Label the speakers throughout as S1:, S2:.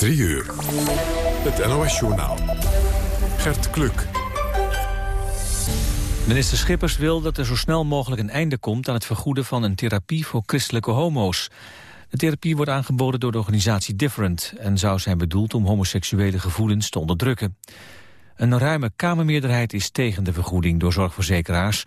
S1: 3 uur. Het NOS-journaal. Gert Kluk.
S2: Minister Schippers wil dat er zo snel mogelijk een einde komt... aan het vergoeden van een therapie voor christelijke homo's. De therapie wordt aangeboden door de organisatie Different... en zou zijn bedoeld om homoseksuele gevoelens te onderdrukken. Een ruime Kamermeerderheid is tegen de vergoeding door zorgverzekeraars...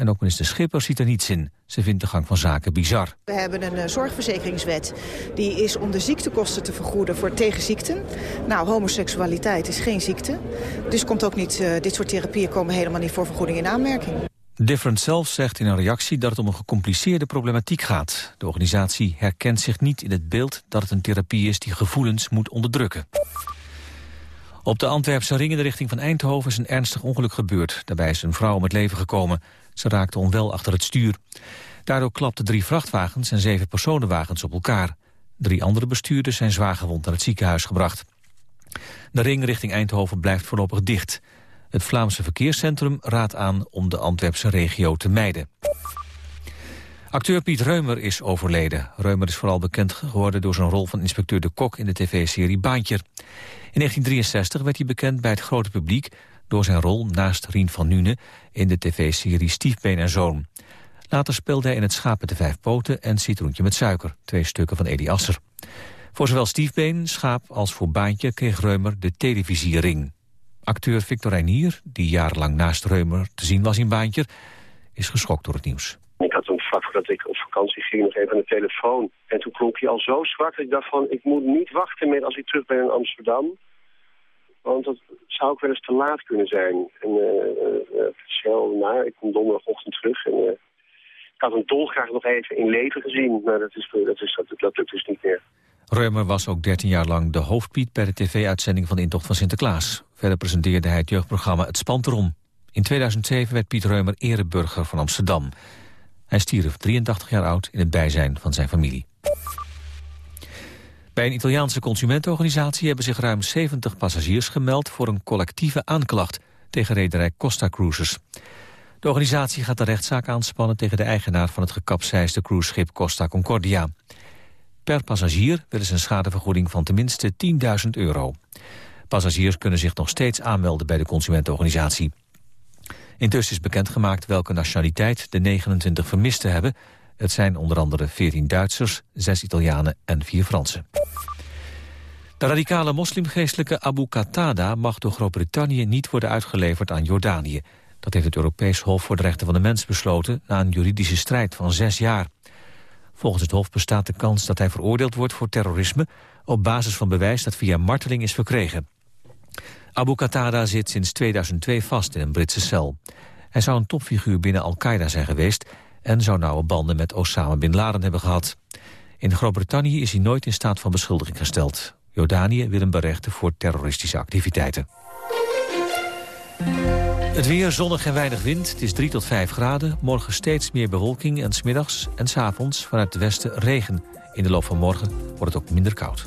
S2: En ook minister Schippers ziet er niets in. Ze vindt de gang van zaken bizar.
S3: We hebben een uh, zorgverzekeringswet. Die is om de ziektekosten te vergoeden voor tegenziekten. Nou, homoseksualiteit is geen ziekte. Dus komt ook niet, uh, dit soort therapieën komen helemaal niet voor vergoeding in aanmerking.
S2: Different zelf zegt in een reactie dat het om een gecompliceerde problematiek gaat. De organisatie herkent zich niet in het beeld dat het een therapie is die gevoelens moet onderdrukken. Op de Antwerpse ring in de richting van Eindhoven is een ernstig ongeluk gebeurd. Daarbij is een vrouw om het leven gekomen. Ze raakte onwel achter het stuur. Daardoor klapten drie vrachtwagens en zeven personenwagens op elkaar. Drie andere bestuurders zijn zwaargewond naar het ziekenhuis gebracht. De ring richting Eindhoven blijft voorlopig dicht. Het Vlaamse verkeerscentrum raadt aan om de Antwerpse regio te mijden. Acteur Piet Reumer is overleden. Reumer is vooral bekend geworden door zijn rol van inspecteur De Kok in de tv-serie Baantje. In 1963 werd hij bekend bij het grote publiek door zijn rol naast Rien van Nune in de tv-serie Stiefbeen en Zoon. Later speelde hij in Het Schaap met de Vijf Poten en Citroentje met Suiker, twee stukken van Eddie Asser. Voor zowel Stiefbeen, Schaap als voor Baantje kreeg Reumer de televisiering. Acteur Victor Reinier, die jarenlang naast Reumer te zien was in Baantje, is geschokt door het nieuws.
S4: Ik had hem vlak voordat ik op vakantie ging nog even aan de telefoon. En toen klonk hij al zo zwak dat ik dacht van... ik moet niet wachten met als ik terug ben in Amsterdam. Want dat zou ook wel eens te laat kunnen zijn. En uh, uh, naar, ik kom donderdagochtend terug. En, ik had hem dolgraag nog even in leven gezien. Maar dat, is, dat, is, dat, dat lukt dus niet meer.
S2: Reumer was ook 13 jaar lang de hoofdpiet bij de tv-uitzending van de Intocht van Sinterklaas. Verder presenteerde hij het jeugdprogramma Het Spanterom. In 2007 werd Piet Reumer ereburger van Amsterdam. Hij stierf 83 jaar oud in het bijzijn van zijn familie. Bij een Italiaanse consumentenorganisatie hebben zich ruim 70 passagiers gemeld voor een collectieve aanklacht tegen rederij Costa Cruises. De organisatie gaat de rechtszaak aanspannen tegen de eigenaar van het gekapseisde cruiseschip Costa Concordia. Per passagier willen ze een schadevergoeding van tenminste 10.000 euro. Passagiers kunnen zich nog steeds aanmelden bij de consumentenorganisatie. Intussen is bekendgemaakt welke nationaliteit de 29 vermisten hebben. Het zijn onder andere 14 Duitsers, 6 Italianen en 4 Fransen. De radicale moslimgeestelijke Abu Qatada mag door Groot-Brittannië niet worden uitgeleverd aan Jordanië. Dat heeft het Europees Hof voor de Rechten van de Mens besloten na een juridische strijd van zes jaar. Volgens het Hof bestaat de kans dat hij veroordeeld wordt voor terrorisme op basis van bewijs dat via marteling is verkregen. Abu Qatada zit sinds 2002 vast in een Britse cel. Hij zou een topfiguur binnen Al-Qaeda zijn geweest... en zou nauwe banden met Osama Bin Laden hebben gehad. In Groot-Brittannië is hij nooit in staat van beschuldiging gesteld. Jordanië wil hem berechten voor terroristische activiteiten. Het weer zonnig en weinig wind. Het is 3 tot 5 graden. Morgen steeds meer bewolking en smiddags en s avonds vanuit het westen regen. In de loop van morgen wordt het ook minder koud.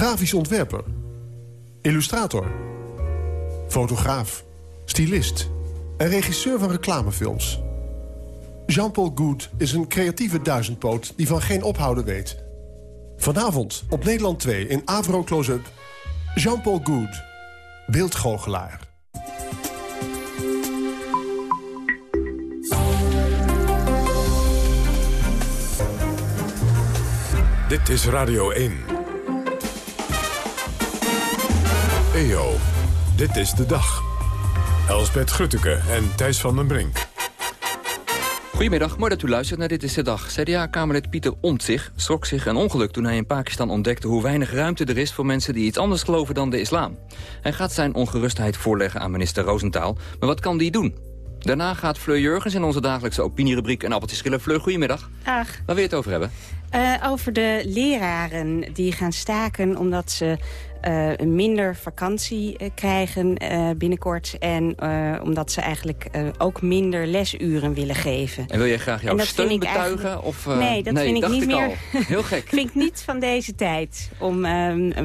S5: Grafisch ontwerper. Illustrator. Fotograaf. Stylist. En regisseur van reclamefilms. Jean-Paul Good is een creatieve duizendpoot die van geen ophouden weet. Vanavond op Nederland 2 in Avro Close-up... Jean-Paul Good, beeldgoochelaar.
S1: Dit is Radio 1. EO, dit is de dag. Elsbeth Grutteke en Thijs van den Brink.
S6: Goedemiddag, mooi dat u luistert naar Dit is de Dag. CDA-kamerlid Pieter Omtzigt schrok zich een ongeluk toen hij in Pakistan ontdekte hoe weinig ruimte er is voor mensen die iets anders geloven dan de islam. Hij gaat zijn ongerustheid voorleggen aan minister Roosentaal, maar wat kan die doen? Daarna gaat Fleur Jurgens in onze dagelijkse opinierubriek een appeltje schillen. Fleur, goedemiddag.
S7: Dag.
S6: Waar wil je het over hebben?
S7: Uh, over de leraren die gaan staken omdat ze uh, minder vakantie uh, krijgen binnenkort. En omdat ze eigenlijk ook minder lesuren willen geven.
S6: En wil je graag jouw steun betuigen? Of,
S7: nee, dat
S6: nee,
S7: vind ik niet
S6: ik
S7: meer.
S6: Al. Heel gek.
S7: vind ik niet van deze tijd. Om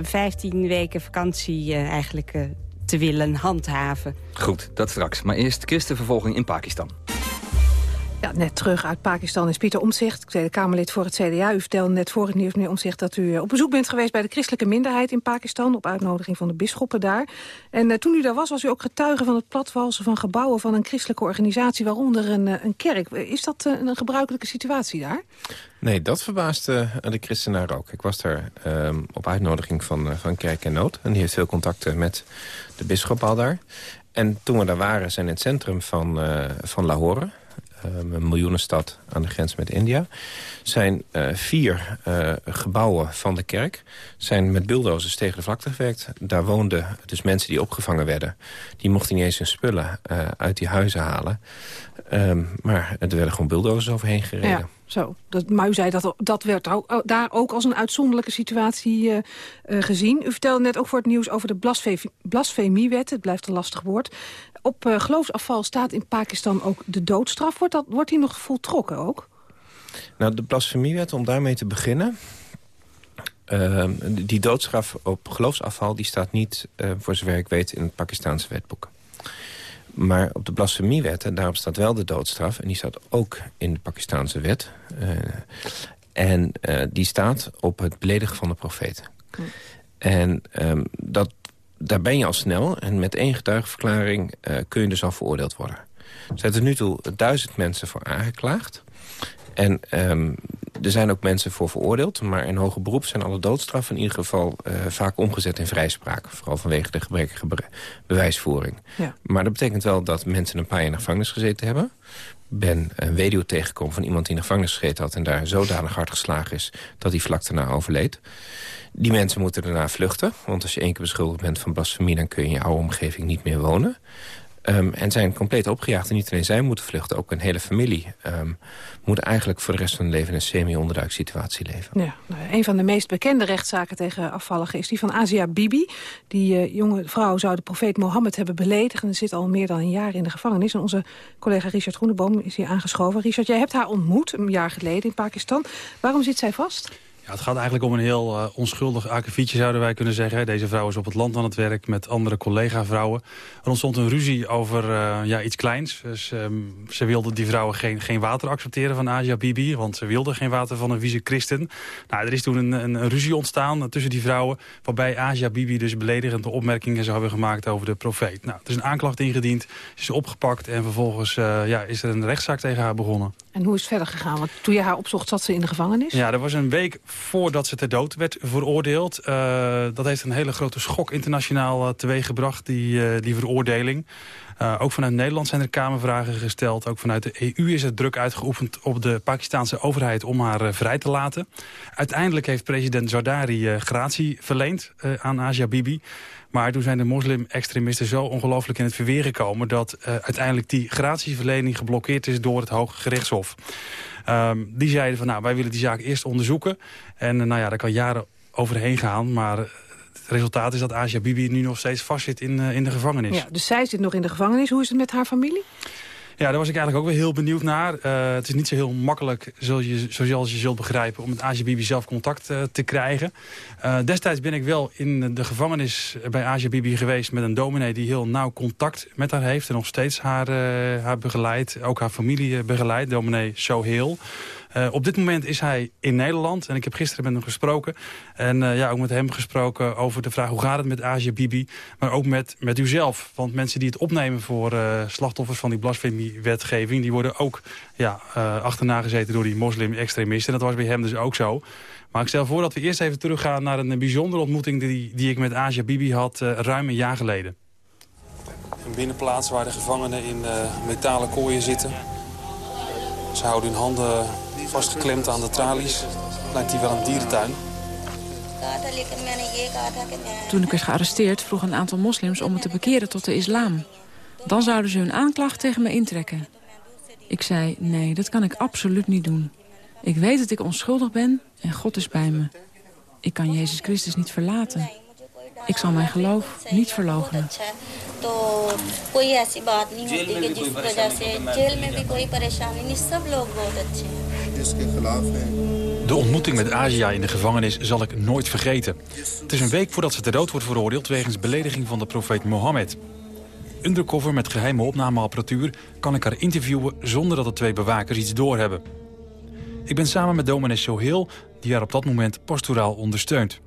S7: 15 ehm, weken vakantie eigenlijk te willen handhaven.
S6: Goed, dat straks. Maar eerst christenvervolging in Pakistan.
S8: Ja, net terug uit Pakistan is Pieter Omtzigt, Tweede Kamerlid voor het CDA. U vertelde net voor het nieuws, meneer Omtzigt, dat u eh, op bezoek bent geweest bij de christelijke minderheid in Pakistan, op uitnodiging van de bisschoppen daar. En uh, toen u daar was, was u ook getuige van het platwalsen van gebouwen van een christelijke organisatie, waaronder een, uh, een kerk. Is dat een gebruikelijke situatie daar?
S9: Nee, dat verbaasde de christenaar ook. Ik was daar um, op uitnodiging van, van Kerk en Nood. En die heeft veel contacten met de bisschop al daar. En toen we daar waren, zijn in het centrum van, van Lahore een miljoenenstad aan de grens met India... zijn uh, vier uh, gebouwen van de kerk zijn met bulldozers tegen de vlakte gewerkt. Daar woonden dus mensen die opgevangen werden. Die mochten niet eens hun spullen uh, uit die huizen halen. Um, maar er werden gewoon bulldozers overheen gereden.
S8: Zo, dat, zei dat dat werd ook, daar ook als een uitzonderlijke situatie uh, uh, gezien. U vertelde net ook voor het nieuws over de blasfemie, blasfemiewet. Het blijft een lastig woord. Op uh, geloofsafval staat in Pakistan ook de doodstraf. Wordt, dat, wordt die nog voltrokken ook?
S9: Nou, de blasfemiewet, om daarmee te beginnen... Uh, die doodstraf op geloofsafval die staat niet, voor zover ik weet, in het Pakistanse wetboek. Maar op de blasfemiewet, en daarop staat wel de doodstraf... en die staat ook in de Pakistanse wet. Uh, en uh, die staat op het beledigen van de profeet. Hm. En um, dat, daar ben je al snel. En met één getuigenverklaring uh, kun je dus al veroordeeld worden. Er zijn tot nu toe duizend mensen voor aangeklaagd. En um, er zijn ook mensen voor veroordeeld. Maar in hoger beroep zijn alle doodstraffen in ieder geval uh, vaak omgezet in vrijspraak. Vooral vanwege de gebrekkige be bewijsvoering. Ja. Maar dat betekent wel dat mensen een paar jaar in de gevangenis gezeten hebben. Ik ben een weduwe tegengekomen van iemand die in de gevangenis gezeten had... en daar zodanig hard geslagen is dat hij vlak daarna overleed. Die mensen moeten daarna vluchten. Want als je één keer beschuldigd bent van blasfemie... dan kun je in je oude omgeving niet meer wonen. Um, en zijn compleet opgejaagd. En niet alleen zij moeten vluchten, ook een hele familie... Um, moet eigenlijk voor de rest van hun leven in een semi-onderduiksituatie leven.
S8: Ja, nou, een van de meest bekende rechtszaken tegen afvalligen is die van Asia Bibi. Die uh, jonge vrouw zou de profeet Mohammed hebben beledigd... en zit al meer dan een jaar in de gevangenis. En onze collega Richard Groeneboom is hier aangeschoven. Richard, jij hebt haar ontmoet een jaar geleden in Pakistan. Waarom zit zij vast?
S10: Ja, het gaat eigenlijk om een heel uh, onschuldig akkefietje, zouden wij kunnen zeggen. Deze vrouw is op het land aan het werk met andere collega-vrouwen. Er ontstond een ruzie over uh, ja, iets kleins. Dus, um, ze wilde die vrouwen geen, geen water accepteren van Asia Bibi... want ze wilden geen water van een vieze christen. Nou, er is toen een, een, ruzie ontstaan tussen die vrouwen... waarbij Asia Bibi dus beledigende opmerkingen zou hebben gemaakt over de profeet. Nou, er is een aanklacht ingediend, ze is opgepakt... en vervolgens uh, ja, is er een rechtszaak tegen haar begonnen.
S8: En hoe is het verder gegaan? Want toen je haar opzocht, zat ze in de gevangenis?
S10: Ja, er was een week voordat ze ter dood werd veroordeeld. Uh, dat heeft een hele grote schok internationaal uh, teweeggebracht, die, uh, die veroordeling. Ook vanuit Nederland zijn er kamervragen gesteld. Ook vanuit de EU is er druk uitgeoefend op de Pakistanse overheid om haar vrij te laten. Uiteindelijk heeft president Zardari gratie verleend aan Asia Bibi. Maar toen zijn de moslim-extremisten zo ongelooflijk in het verweer gekomen... dat uiteindelijk die gratieverlening geblokkeerd is door het Hoge Gerechtshof. Um, die zeiden van, nou, wij willen die zaak eerst onderzoeken. En nou ja, daar kan jaren overheen gaan, maar het resultaat is dat Asia Bibi nu nog steeds vastzit in, in de gevangenis.
S8: Ja, dus zij zit nog in de gevangenis. Hoe is het met haar familie?
S10: Ja, daar was ik eigenlijk ook weer heel benieuwd naar. Uh, het is niet zo heel makkelijk, zoals je, zoals je zult begrijpen... om met Bibi zelf contact uh, te krijgen. Uh, destijds ben ik wel in de gevangenis bij Bibi geweest... met een dominee die heel nauw contact met haar heeft... en nog steeds haar, haar begeleidt, ook haar familie begeleidt. Dominee Soheel. Uh, op dit moment is hij in Nederland en ik heb gisteren met hem gesproken. En uh, ja, ook met hem gesproken over de vraag hoe gaat het met Asia Bibi. Maar ook met, met uzelf. Want mensen die het opnemen voor uh, slachtoffers van die blasfemie-wetgeving... die worden ook ja, achterna gezeten door die moslim-extremisten. En dat was bij hem dus ook zo. Maar ik stel voor dat we eerst even teruggaan naar een bijzondere ontmoeting... die, die ik met Asia Bibi had ruim een jaar geleden. Een binnenplaats waar de gevangenen in metalen kooien zitten. Ze houden hun handen vastgeklemd aan de tralies. Lijkt hier wel een dierentuin.
S11: Toen ik werd gearresteerd vroeg een aantal moslims om me te bekeren tot de islam. Dan zouden ze hun aanklacht tegen me intrekken. Ik zei, nee, dat kan ik absoluut niet doen. Ik weet dat ik onschuldig ben en God is bij me. Ik kan Jezus Christus niet verlaten. Ik zal mijn geloof niet verloochenen.
S10: De ontmoeting met Asia in de gevangenis zal ik nooit vergeten. Het is een week voordat ze ter dood wordt veroordeeld... wegens belediging van de profeet Mohammed. Undercover met geheime opnameapparatuur kan ik haar interviewen... zonder dat de twee bewakers iets doorhebben. Ik ben samen met dominee Soheel, die haar op dat moment pastoraal ondersteunt.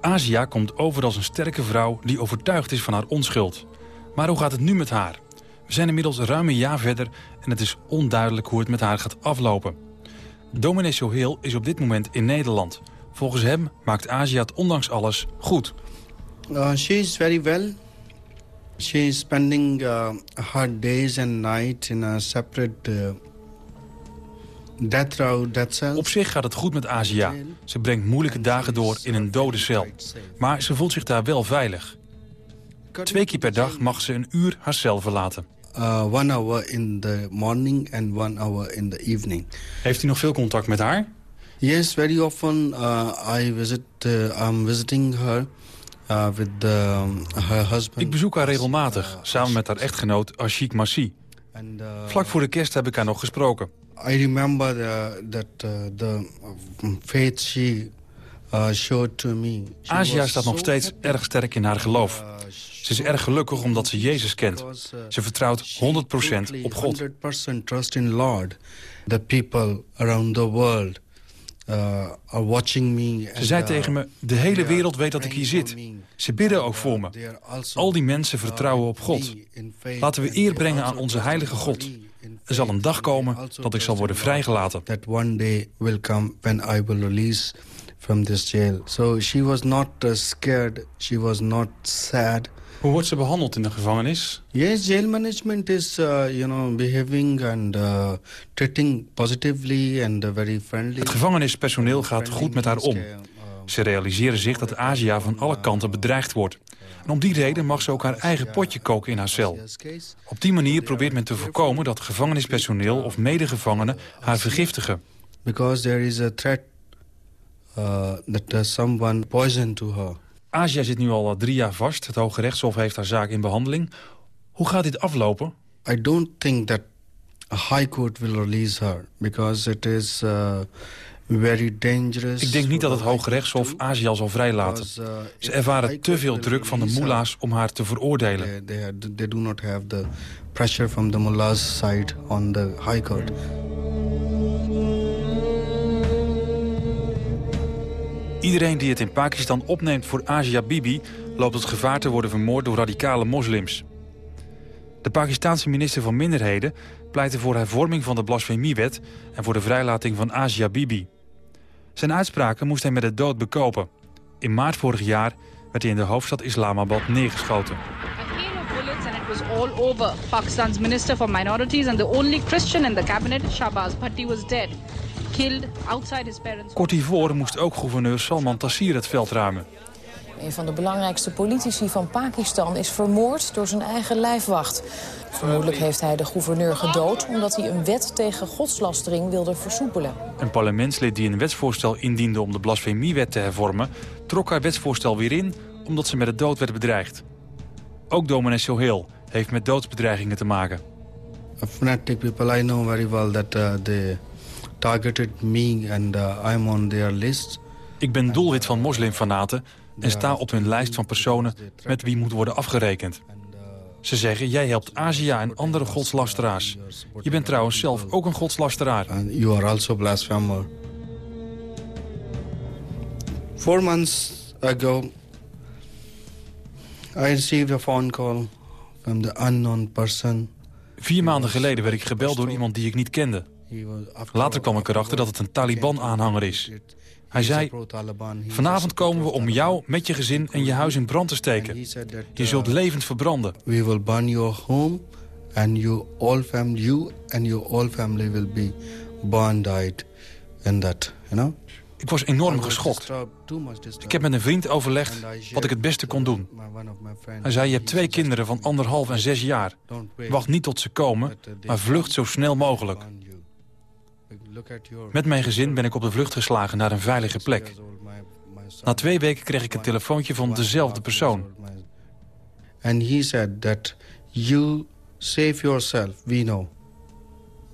S10: Asia komt over als een sterke vrouw die overtuigd is van haar onschuld. Maar hoe gaat het nu met haar? We zijn inmiddels ruim een jaar verder en het is onduidelijk hoe het met haar gaat aflopen. Dominee Soheel is op dit moment in Nederland. Volgens hem maakt Asia het ondanks alles goed.
S12: Uh, she is very well. She is spending uh, her days and nights in a separate uh, death row, death cell.
S10: Op zich gaat het goed met Asia. Ze brengt moeilijke dagen door in een dode cel. Maar ze voelt zich daar wel veilig. Twee keer per dag mag ze een uur haar cel verlaten.
S12: Uh, one hour in the morning and one hour in the evening.
S10: Heeft u nog veel contact met haar?
S12: Yes, very often uh, I visit. Uh, I'm visiting her uh, with the, her husband.
S10: Ik bezoek haar regelmatig, samen met haar echtgenoot Ashik Massi. Vlak voor de kerst heb ik haar nog gesproken.
S12: I remember the, that uh, the faith she uh, showed to me. She
S10: Asia staat nog
S12: so
S10: steeds
S12: happy.
S10: erg sterk in haar geloof. Ze is erg gelukkig omdat ze Jezus kent. Ze vertrouwt 100% op God.
S12: 100% trust in Lord. The people around the world uh.
S10: Ze zei tegen me, de hele wereld weet dat ik hier zit. Ze bidden ook voor me. Al die mensen vertrouwen op God. Laten we eer brengen aan onze heilige God. Er zal een dag komen dat ik zal worden vrijgelaten.
S12: That one day will come when I will release from this jail. So she was not uh, scared. She was not sad.
S10: Hoe wordt ze behandeld in de gevangenis?
S12: Yes, jail management is, uh, you know, behaving and uh, treating positively and very friendly.
S10: Het gevangenispersoneel gaat goed met haar om. Ze realiseren zich dat Asia van alle kanten bedreigd wordt. En om die reden mag ze ook haar eigen potje koken in haar cel. Op die manier probeert men te voorkomen dat gevangenispersoneel of medegevangenen haar vergiftigen.
S12: Because there is a threat uh, that uh, someone poison to her.
S10: Asia zit nu al drie jaar vast. Het Hoge Rechtshof heeft haar zaak in behandeling. Hoe gaat dit aflopen?
S12: I don't think that a high court will release her because it is uh, very dangerous.
S10: Ik denk niet dat het Hoge Rechtshof Asia zal vrijlaten. Ze ervaren te veel druk van de mullahs om haar te veroordelen.
S12: They, they, they do not have the pressure from the mullahs side on the high court.
S10: Iedereen die het in Pakistan opneemt voor Asia Bibi... loopt het gevaar te worden vermoord door radicale moslims. De Pakistanse minister van Minderheden pleitte voor hervorming van de blasfemiewet... en voor de vrijlating van Asia Bibi. Zijn uitspraken moest hij met de dood bekopen. In maart vorig jaar werd hij in de hoofdstad Islamabad neergeschoten.
S13: was all over. Pakistan's Minister for Minorities and the only Christian in the cabinet, Shahbaz Bhatti, was dead. Killed outside his parents'
S10: Kort hiervoor moest ook gouverneur Salman Taseer het veld ruimen.
S14: Een van de belangrijkste politici van Pakistan is vermoord door zijn eigen lijfwacht. Vermoedelijk heeft hij de gouverneur gedood omdat hij een wet tegen godslastering wilde versoepelen.
S10: Een parlementslid die een wetsvoorstel indiende om de blasfemiewet te hervormen... trok haar wetsvoorstel weer in omdat ze met de dood werd bedreigd. Ook dominee Sohail heeft met doodsbedreigingen te maken.
S12: Fanatic people, I know very well that uh, they targeted me and uh, I'm on their list.
S10: Ik ben doelwit van moslimfanaten en sta op hun lijst van personen met wie moet worden afgerekend. Ze zeggen, jij helpt Asia en andere godslasteraars. Je bent trouwens zelf ook een godslasteraar.
S12: And you are also blasphemer. Four months ago, I received a phone call from the unknown person.
S10: Vier maanden geleden werd ik gebeld door iemand die ik niet kende. Later kwam ik erachter dat het een Taliban-aanhanger is. Hij zei, vanavond komen we om jou met je gezin en je huis in brand te steken. Je zult levend verbranden.
S12: We will burn your home and you all family, you and your whole family will be burned out in that, you know.
S10: Ik was enorm geschokt. Ik heb met een vriend overlegd wat ik het beste kon doen. Hij zei, je hebt twee kinderen van anderhalf en zes jaar. Wacht niet tot ze komen, maar vlucht zo snel mogelijk. Met mijn gezin ben ik op de vlucht geslagen naar een veilige plek. Na twee weken kreeg ik een telefoontje van dezelfde persoon.
S12: And he said that you save yourself, we know.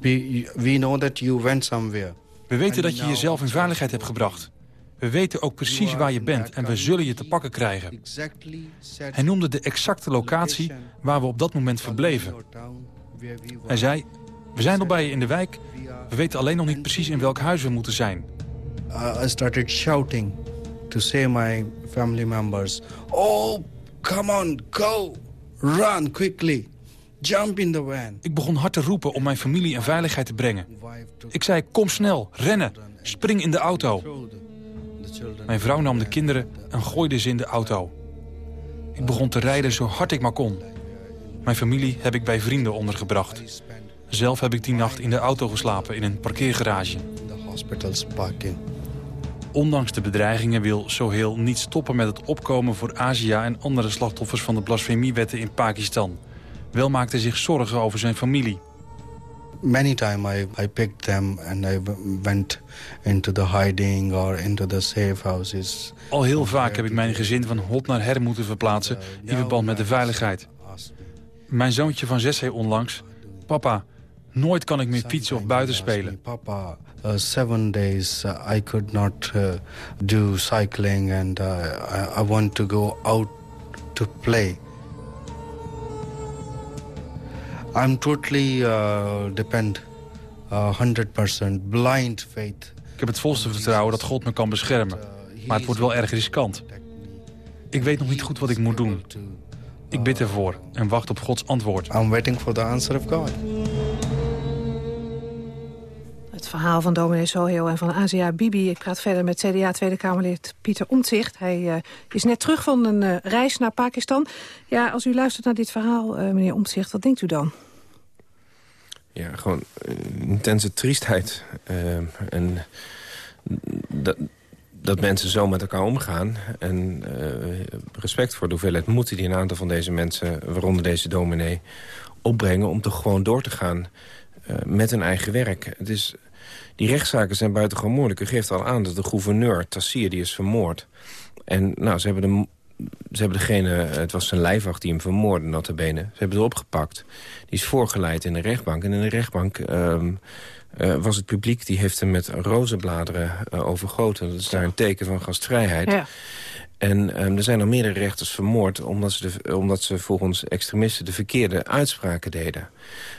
S12: We, we know that you went somewhere.
S10: We weten dat je jezelf in veiligheid hebt gebracht. We weten ook precies waar je bent en we zullen je te pakken krijgen. Hij noemde de exacte locatie waar we op dat moment verbleven. Hij zei, we zijn al bij je in de wijk. We weten alleen nog niet precies in welk huis we moeten zijn.
S12: Uh, I started shouting to say my family members, "Oh, come on, go, run quickly, jump in the van."
S10: Ik begon hard te roepen om mijn familie in veiligheid te brengen. Ik zei, kom snel, rennen, spring in de auto. Mijn vrouw nam de kinderen en gooide ze in de auto. Ik begon te rijden zo hard ik maar kon. Mijn familie heb ik bij vrienden ondergebracht. Zelf heb ik die nacht in de auto geslapen in een parkeergarage. Ondanks de bedreigingen wil Sohail niet stoppen met het opkomen voor Asia... en andere slachtoffers van de blasfemiewetten in Pakistan. Wel maakte hij zich zorgen over zijn familie.
S12: Many times I, I picked them and I went into the hiding or into the safe houses.
S10: Al heel vaak heb ik mijn gezin van hot naar her moeten verplaatsen... in verband met de veiligheid. Mijn zoontje van zes zei onlangs... Papa, nooit kan ik meer fietsen of buiten spelen.
S12: Papa, uh, seven days uh, I could not uh, do cycling and I, I want to go out to play. I'm totally uh, depend, uh, 100% blind faith.
S10: Ik heb het volste vertrouwen dat God me kan beschermen. Maar het wordt wel erg riskant. Ik weet nog niet goed wat ik moet doen. Ik bid ervoor en wacht op Gods antwoord.
S12: I'm waiting for the answer of God.
S8: Het verhaal van dominee Soheel en van Asia Bibi. Ik praat verder met CDA Tweede Kamerlid Pieter Omtzigt. Hij uh, is net terug van een uh, reis naar Pakistan. Ja, als u luistert naar dit verhaal, uh, meneer Omtzigt, wat denkt u dan?
S9: Ja, gewoon intense triestheid. en dat, dat mensen zo met elkaar omgaan. En respect voor de hoeveelheid moed die een aantal van deze mensen... waaronder deze dominee, opbrengen om toch gewoon door te gaan... met hun eigen werk. Het is die rechtszaken zijn buitengewoon moeilijk. U geeft al aan dat de gouverneur, Tassir, die is vermoord. En nou, ze hebben, de, ze hebben degene, het was zijn lijfwacht die hem vermoordde, notabene. Ze hebben ze opgepakt. Die is voorgeleid in de rechtbank. En in de rechtbank um, uh, was het publiek, die heeft hem met rozenbladeren uh, overgoten. Dat is daar een teken van gastvrijheid. Ja. En um, er zijn al meerdere rechters vermoord... Omdat ze, omdat ze volgens extremisten de verkeerde uitspraken deden.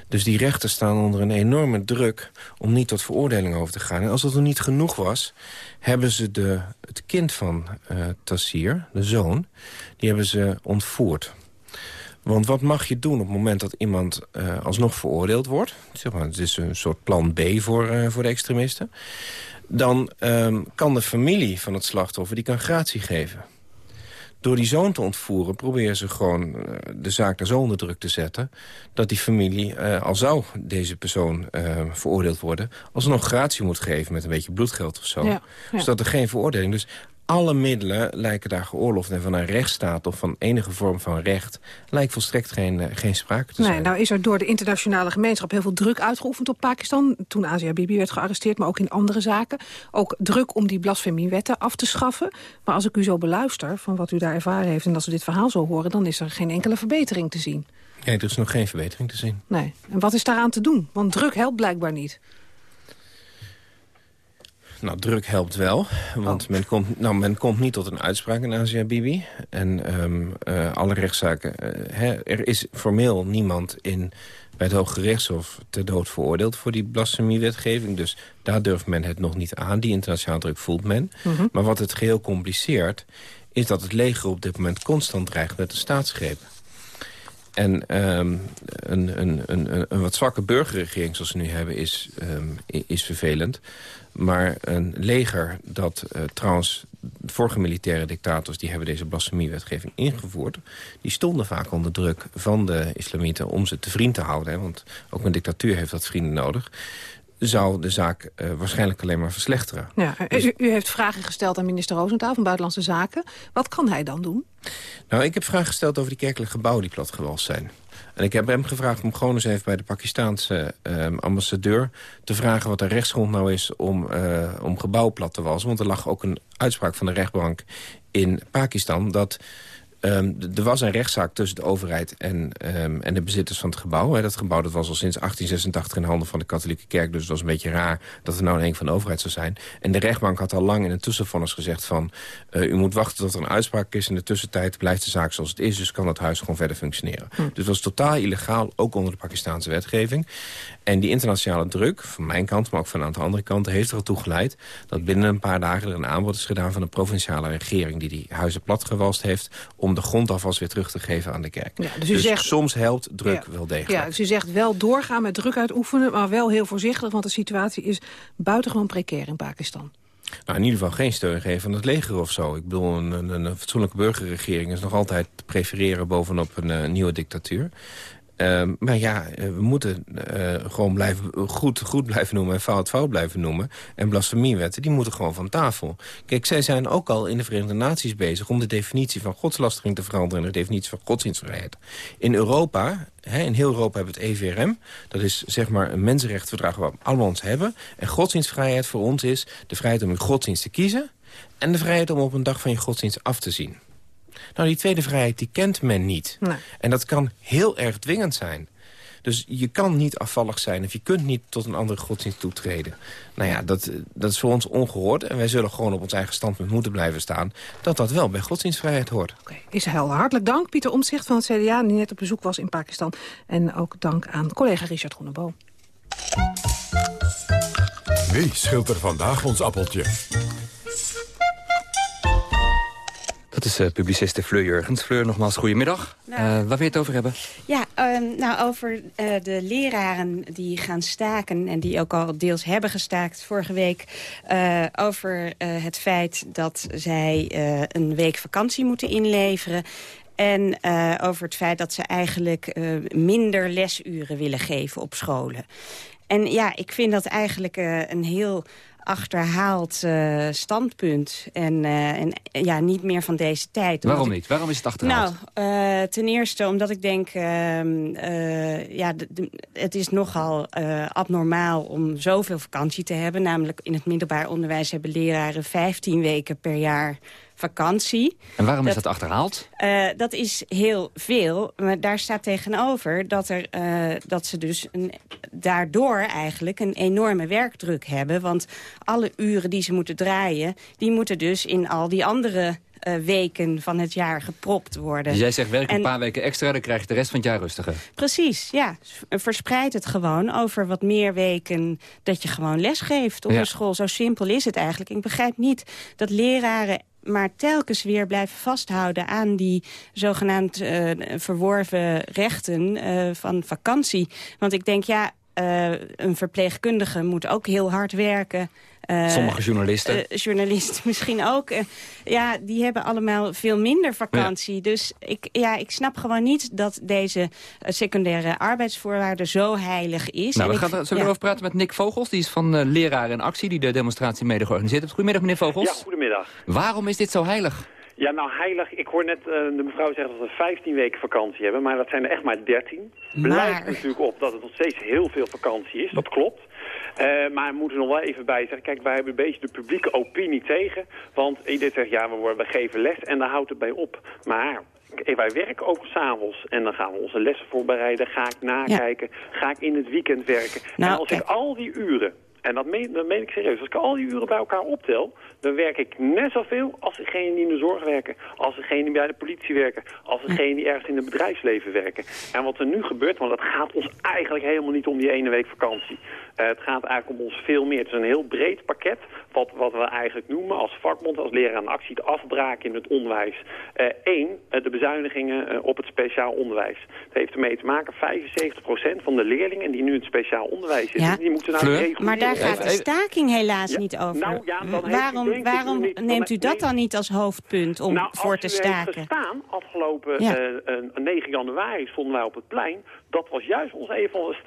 S9: Dus die rechters staan onder een enorme druk om niet tot veroordeling over te gaan. En als dat nog niet genoeg was, hebben ze de, het kind van uh, Tassir, de zoon... die hebben ze ontvoerd. Want wat mag je doen op het moment dat iemand uh, alsnog veroordeeld wordt? Zeg het is een soort plan B voor, uh, voor de extremisten. Dan um, kan de familie van het slachtoffer die kan gratie geven door die zoon te ontvoeren... proberen ze gewoon uh, de zaak naar zo onder druk te zetten... dat die familie, uh, al zou deze persoon uh, veroordeeld worden... alsnog gratie moet geven met een beetje bloedgeld of zo. Ja, ja. Zodat er geen veroordeling... Dus alle middelen lijken daar geoorloofd. En van een rechtsstaat of van enige vorm van recht... lijkt volstrekt geen, uh, geen sprake te
S8: nee,
S9: zijn.
S8: Nou is er door de internationale gemeenschap heel veel druk uitgeoefend op Pakistan. Toen Asia Bibi werd gearresteerd, maar ook in andere zaken. Ook druk om die blasfemiewetten af te schaffen. Maar als ik u zo beluister van wat u daar ervaren heeft... en als we dit verhaal zo horen, dan is er geen enkele verbetering te zien.
S9: Nee, er is nog geen verbetering te zien.
S8: Nee. En wat is daaraan te doen? Want druk helpt blijkbaar niet.
S9: Nou, druk helpt wel, want oh. men, komt, nou, men komt niet tot een uitspraak in Asia Bibi. En um, uh, alle rechtszaken... Uh, hè, er is formeel niemand in, bij het Hoge Rechtshof ter dood veroordeeld... voor die blasfemiewetgeving, dus daar durft men het nog niet aan. Die internationale druk voelt men. Mm -hmm. Maar wat het geheel compliceert... is dat het leger op dit moment constant dreigt met de staatsgreep. En um, een, een, een, een wat zwakke burgerregering zoals we nu hebben is, um, is vervelend. Maar een leger dat uh, trouwens vorige militaire dictators... die hebben deze blasfemiewetgeving ingevoerd... die stonden vaak onder druk van de islamieten om ze te vriend te houden. Hè, want ook een dictatuur heeft dat vrienden nodig. zou de zaak uh, waarschijnlijk alleen maar verslechteren.
S8: Ja, u, u, heeft vragen gesteld aan minister Roosentaal van Buitenlandse Zaken. Wat kan hij dan doen?
S9: Nou, ik heb vragen gesteld over die kerkelijke gebouwen die platgewalst zijn. En ik heb hem gevraagd om gewoon eens even bij de Pakistaanse uh, ambassadeur... te vragen wat de rechtsgrond nou is om, uh, om gebouwen plat te walsen. Want er lag ook een uitspraak van de rechtbank in Pakistan... dat Um, er was een rechtszaak tussen de overheid en, um, en de bezitters van het gebouw. Hè. Dat gebouw dat was al sinds 1886 in handen van de katholieke kerk. Dus het was een beetje raar dat het nou een van de overheid zou zijn. En de rechtbank had al lang in een tussenvonnis gezegd van... Uh, u moet wachten tot er een uitspraak is. In de tussentijd blijft de zaak zoals het is. Dus kan dat huis gewoon verder functioneren. Hm. Dus het was totaal illegaal, ook onder de Pakistanse wetgeving. En die internationale druk, van mijn kant, maar ook van een aantal andere kanten... heeft er toe geleid dat binnen een paar dagen er een aanbod is gedaan... van de provinciale regering die die huizen platgewalst heeft... om de grond alvast weer terug te geven aan de kerk. Ja, dus, u dus zegt, soms helpt druk wel degelijk.
S8: Ja, dus u zegt wel doorgaan met druk uitoefenen... maar wel heel voorzichtig, want de situatie is buitengewoon precair in Pakistan.
S9: Nou, in ieder geval geen steun geven aan het leger of zo. Ik bedoel, een, een, een fatsoenlijke burgerregering is nog altijd te prefereren bovenop een uh, nieuwe dictatuur. Uh, maar ja, eh, we moeten uh, gewoon blijven, goed, goed blijven noemen en fout fout blijven noemen. En blasfemiewetten, die moeten gewoon van tafel. Kijk, zij zijn ook al in de Verenigde Naties bezig... om de definitie van godslastering te veranderen... en de definitie van godsdienstvrijheid. In Europa, hè, in heel Europa hebben we het EVRM. Dat is zeg maar een mensenrechtenverdrag waar we allemaal ons hebben. En godsdienstvrijheid voor ons is de vrijheid om je godsdienst te kiezen... en de vrijheid om op een dag van je godsdienst af te zien. Nou, die tweede vrijheid die kent men niet. Nee. En dat kan heel erg dwingend zijn. Dus je kan niet afvallig zijn of je kunt niet tot een andere godsdienst toetreden. Nou ja, dat, dat is voor ons ongehoord. En wij zullen gewoon op ons eigen standpunt moeten blijven staan... dat dat wel bij godsdienstvrijheid hoort.
S8: Oké, Israël, hartelijk dank. Pieter Omtzigt van het CDA, die net op bezoek was in Pakistan. En ook dank aan collega Richard Groenebo.
S1: Wie schilt er vandaag ons appeltje?
S6: Dat is uh, publiciste Fleur Jurgens. Fleur, nogmaals, goedemiddag. Nou, uh, waar wil je het over hebben?
S7: Ja, uh, nou, over uh, de leraren die gaan staken... en die ook al deels hebben gestaakt vorige week... over het feit dat zij een week vakantie moeten inleveren... En over het feit dat ze eigenlijk minder lesuren willen geven op scholen. En ja, ik vind dat eigenlijk een heel achterhaald uh, standpunt. En, uh, en ja, niet meer van deze tijd.
S6: Waarom niet? Waarom is het achterhaald?
S7: Nou, uh, ten eerste omdat ik denk... Ehm, ja, het is nogal abnormaal om zoveel vakantie te hebben. Namelijk in het middelbaar onderwijs hebben leraren 15 weken per jaar vakantie.
S6: En waarom is dat achterhaald?
S7: Uh, dat is heel veel. Maar daar staat tegenover dat, er, uh, dat ze dus een, daardoor eigenlijk een enorme werkdruk hebben. Want alle uren die ze moeten draaien... die moeten dus in al die andere uh, weken van het jaar gepropt worden.
S6: Dus jij zegt werk een paar weken extra, dan krijg je de rest van het jaar rustiger.
S7: Precies, ja. Verspreid het gewoon over wat meer weken dat je gewoon les geeft op ja. een school. Zo simpel is het eigenlijk. Ik begrijp niet dat leraren maar telkens weer blijven vasthouden aan die zogenaamd uh, verworven rechten uh, van vakantie. Want ik denk, ja, uh, een verpleegkundige moet ook heel hard werken.
S6: Uh, Sommige journalisten.
S7: Uh, journalisten misschien ook. Uh, ja, die hebben allemaal veel minder vakantie. Ja. Dus ik, ja, ik snap gewoon niet dat deze secundaire arbeidsvoorwaarde zo heilig is.
S6: Nou, we gaan, zullen we ja. erover praten met Nick Vogels? Die is van Leraar in Actie, die de demonstratie mede georganiseerd heeft. Goedemiddag, meneer Vogels.
S15: Ja, goedemiddag.
S6: Waarom is dit zo heilig?
S15: Ja, nou heilig. Ik hoor net uh, de mevrouw zeggen dat we 15 weken vakantie hebben, maar dat zijn er echt maar 13. Maar... Blijft natuurlijk op dat het nog steeds heel veel vakantie is, dat klopt. Uh, maar we moeten nog wel even bij zeggen, kijk, wij hebben een beetje de publieke opinie tegen. Want iedereen zegt, ja, we, worden, we geven les en daar houdt het bij op. Maar wij werken ook s'avonds en dan gaan we onze lessen voorbereiden. Ga ik nakijken, ja. ga ik in het weekend werken. Nou, en als ik al die uren en dat meen, dat meen ik serieus. Als ik al die uren bij elkaar optel, dan werk ik net zoveel als degenen die in de zorg werken, als degenen die bij de politie werken, als degenen die ergens in het bedrijfsleven werken. En wat er nu gebeurt, want het gaat ons eigenlijk helemaal niet om die ene week vakantie. Uh, het gaat eigenlijk om ons veel meer. Het is een heel breed pakket wat, wat we eigenlijk noemen als vakbond, als leraar aan actie, de afbraak in het onderwijs. Eén, de bezuinigingen op het speciaal onderwijs. Dat heeft ermee te maken, 75% van de leerlingen die nu in het speciaal onderwijs zitten, die moeten naar
S7: de Maar daar gaat de staking helaas niet over. Nou, ja, dan waarom waarom neemt u dat dan niet als hoofdpunt om
S15: nou,
S7: voor te staken?
S15: gestaan, afgelopen ja. 9 januari stonden wij op het plein dat was juist ons, een van onze,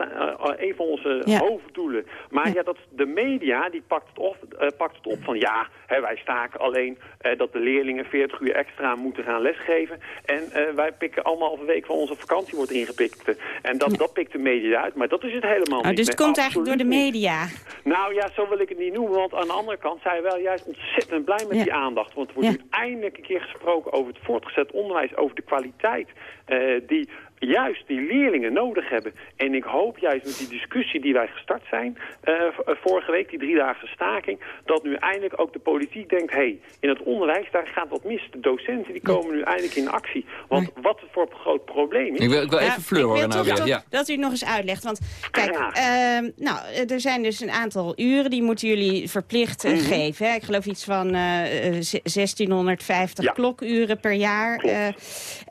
S15: uh, van onze hoofddoelen. Maar ja. dat de media die pakt het op, uh, pakt het op van ja, hè, wij staken alleen uh, dat de leerlingen 40 uur extra moeten gaan lesgeven. En wij pikken allemaal een week van onze vakantie wordt ingepikt. En dat, dat pikt de media uit, maar dat is het helemaal
S7: oh,
S15: niet.
S7: Dus het komt eigenlijk door de media?
S15: Nou ja, zo wil ik het niet noemen, want aan de andere kant zijn wij wel juist ontzettend blij met die aandacht. Want er wordt nu eindelijk een keer gesproken over het voortgezet onderwijs, over de kwaliteit die juist die leerlingen nodig hebben. En ik hoop juist met die discussie die wij gestart zijn uh, vorige week, die driedaagse staking, dat nu eindelijk ook de politiek denkt, hé, hey, in het onderwijs daar gaat wat mis. De docenten die komen nu eindelijk in actie. Want wat het voor een groot probleem is...
S6: Ik wil, ik wil even ja, Fleur horen.
S7: Nou, ja. ja. Dat u het nog eens uitlegt. Want kijk, uh, nou, er zijn dus een aantal uren die moeten jullie verplicht mm -hmm. geven. Hè? Ik geloof iets van 1650 klokuren per jaar.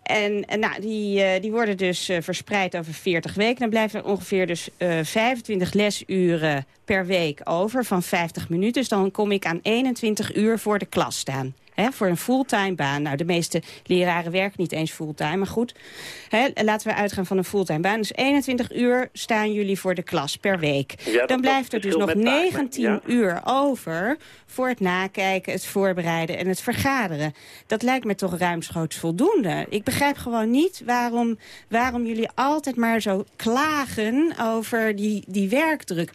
S7: en nou, die, die worden dus uh, verspreid over 40 weken. Dan blijven er ongeveer dus uh, 25 lesuren per week over van 50 minuten. Dus dan kom ik aan 21 uur voor de klas staan. He, voor een fulltime baan. Nou, de meeste leraren werken niet eens fulltime, maar goed. He, laten we uitgaan van een fulltime baan. Dus 21 uur staan jullie voor de klas per week. Ja, Dan blijft er dus nog 19 ja. uur over voor het nakijken, het voorbereiden en het vergaderen. Dat lijkt me toch ruimschoots voldoende. Ik begrijp gewoon niet waarom, waarom jullie altijd maar zo klagen over die, die werkdruk.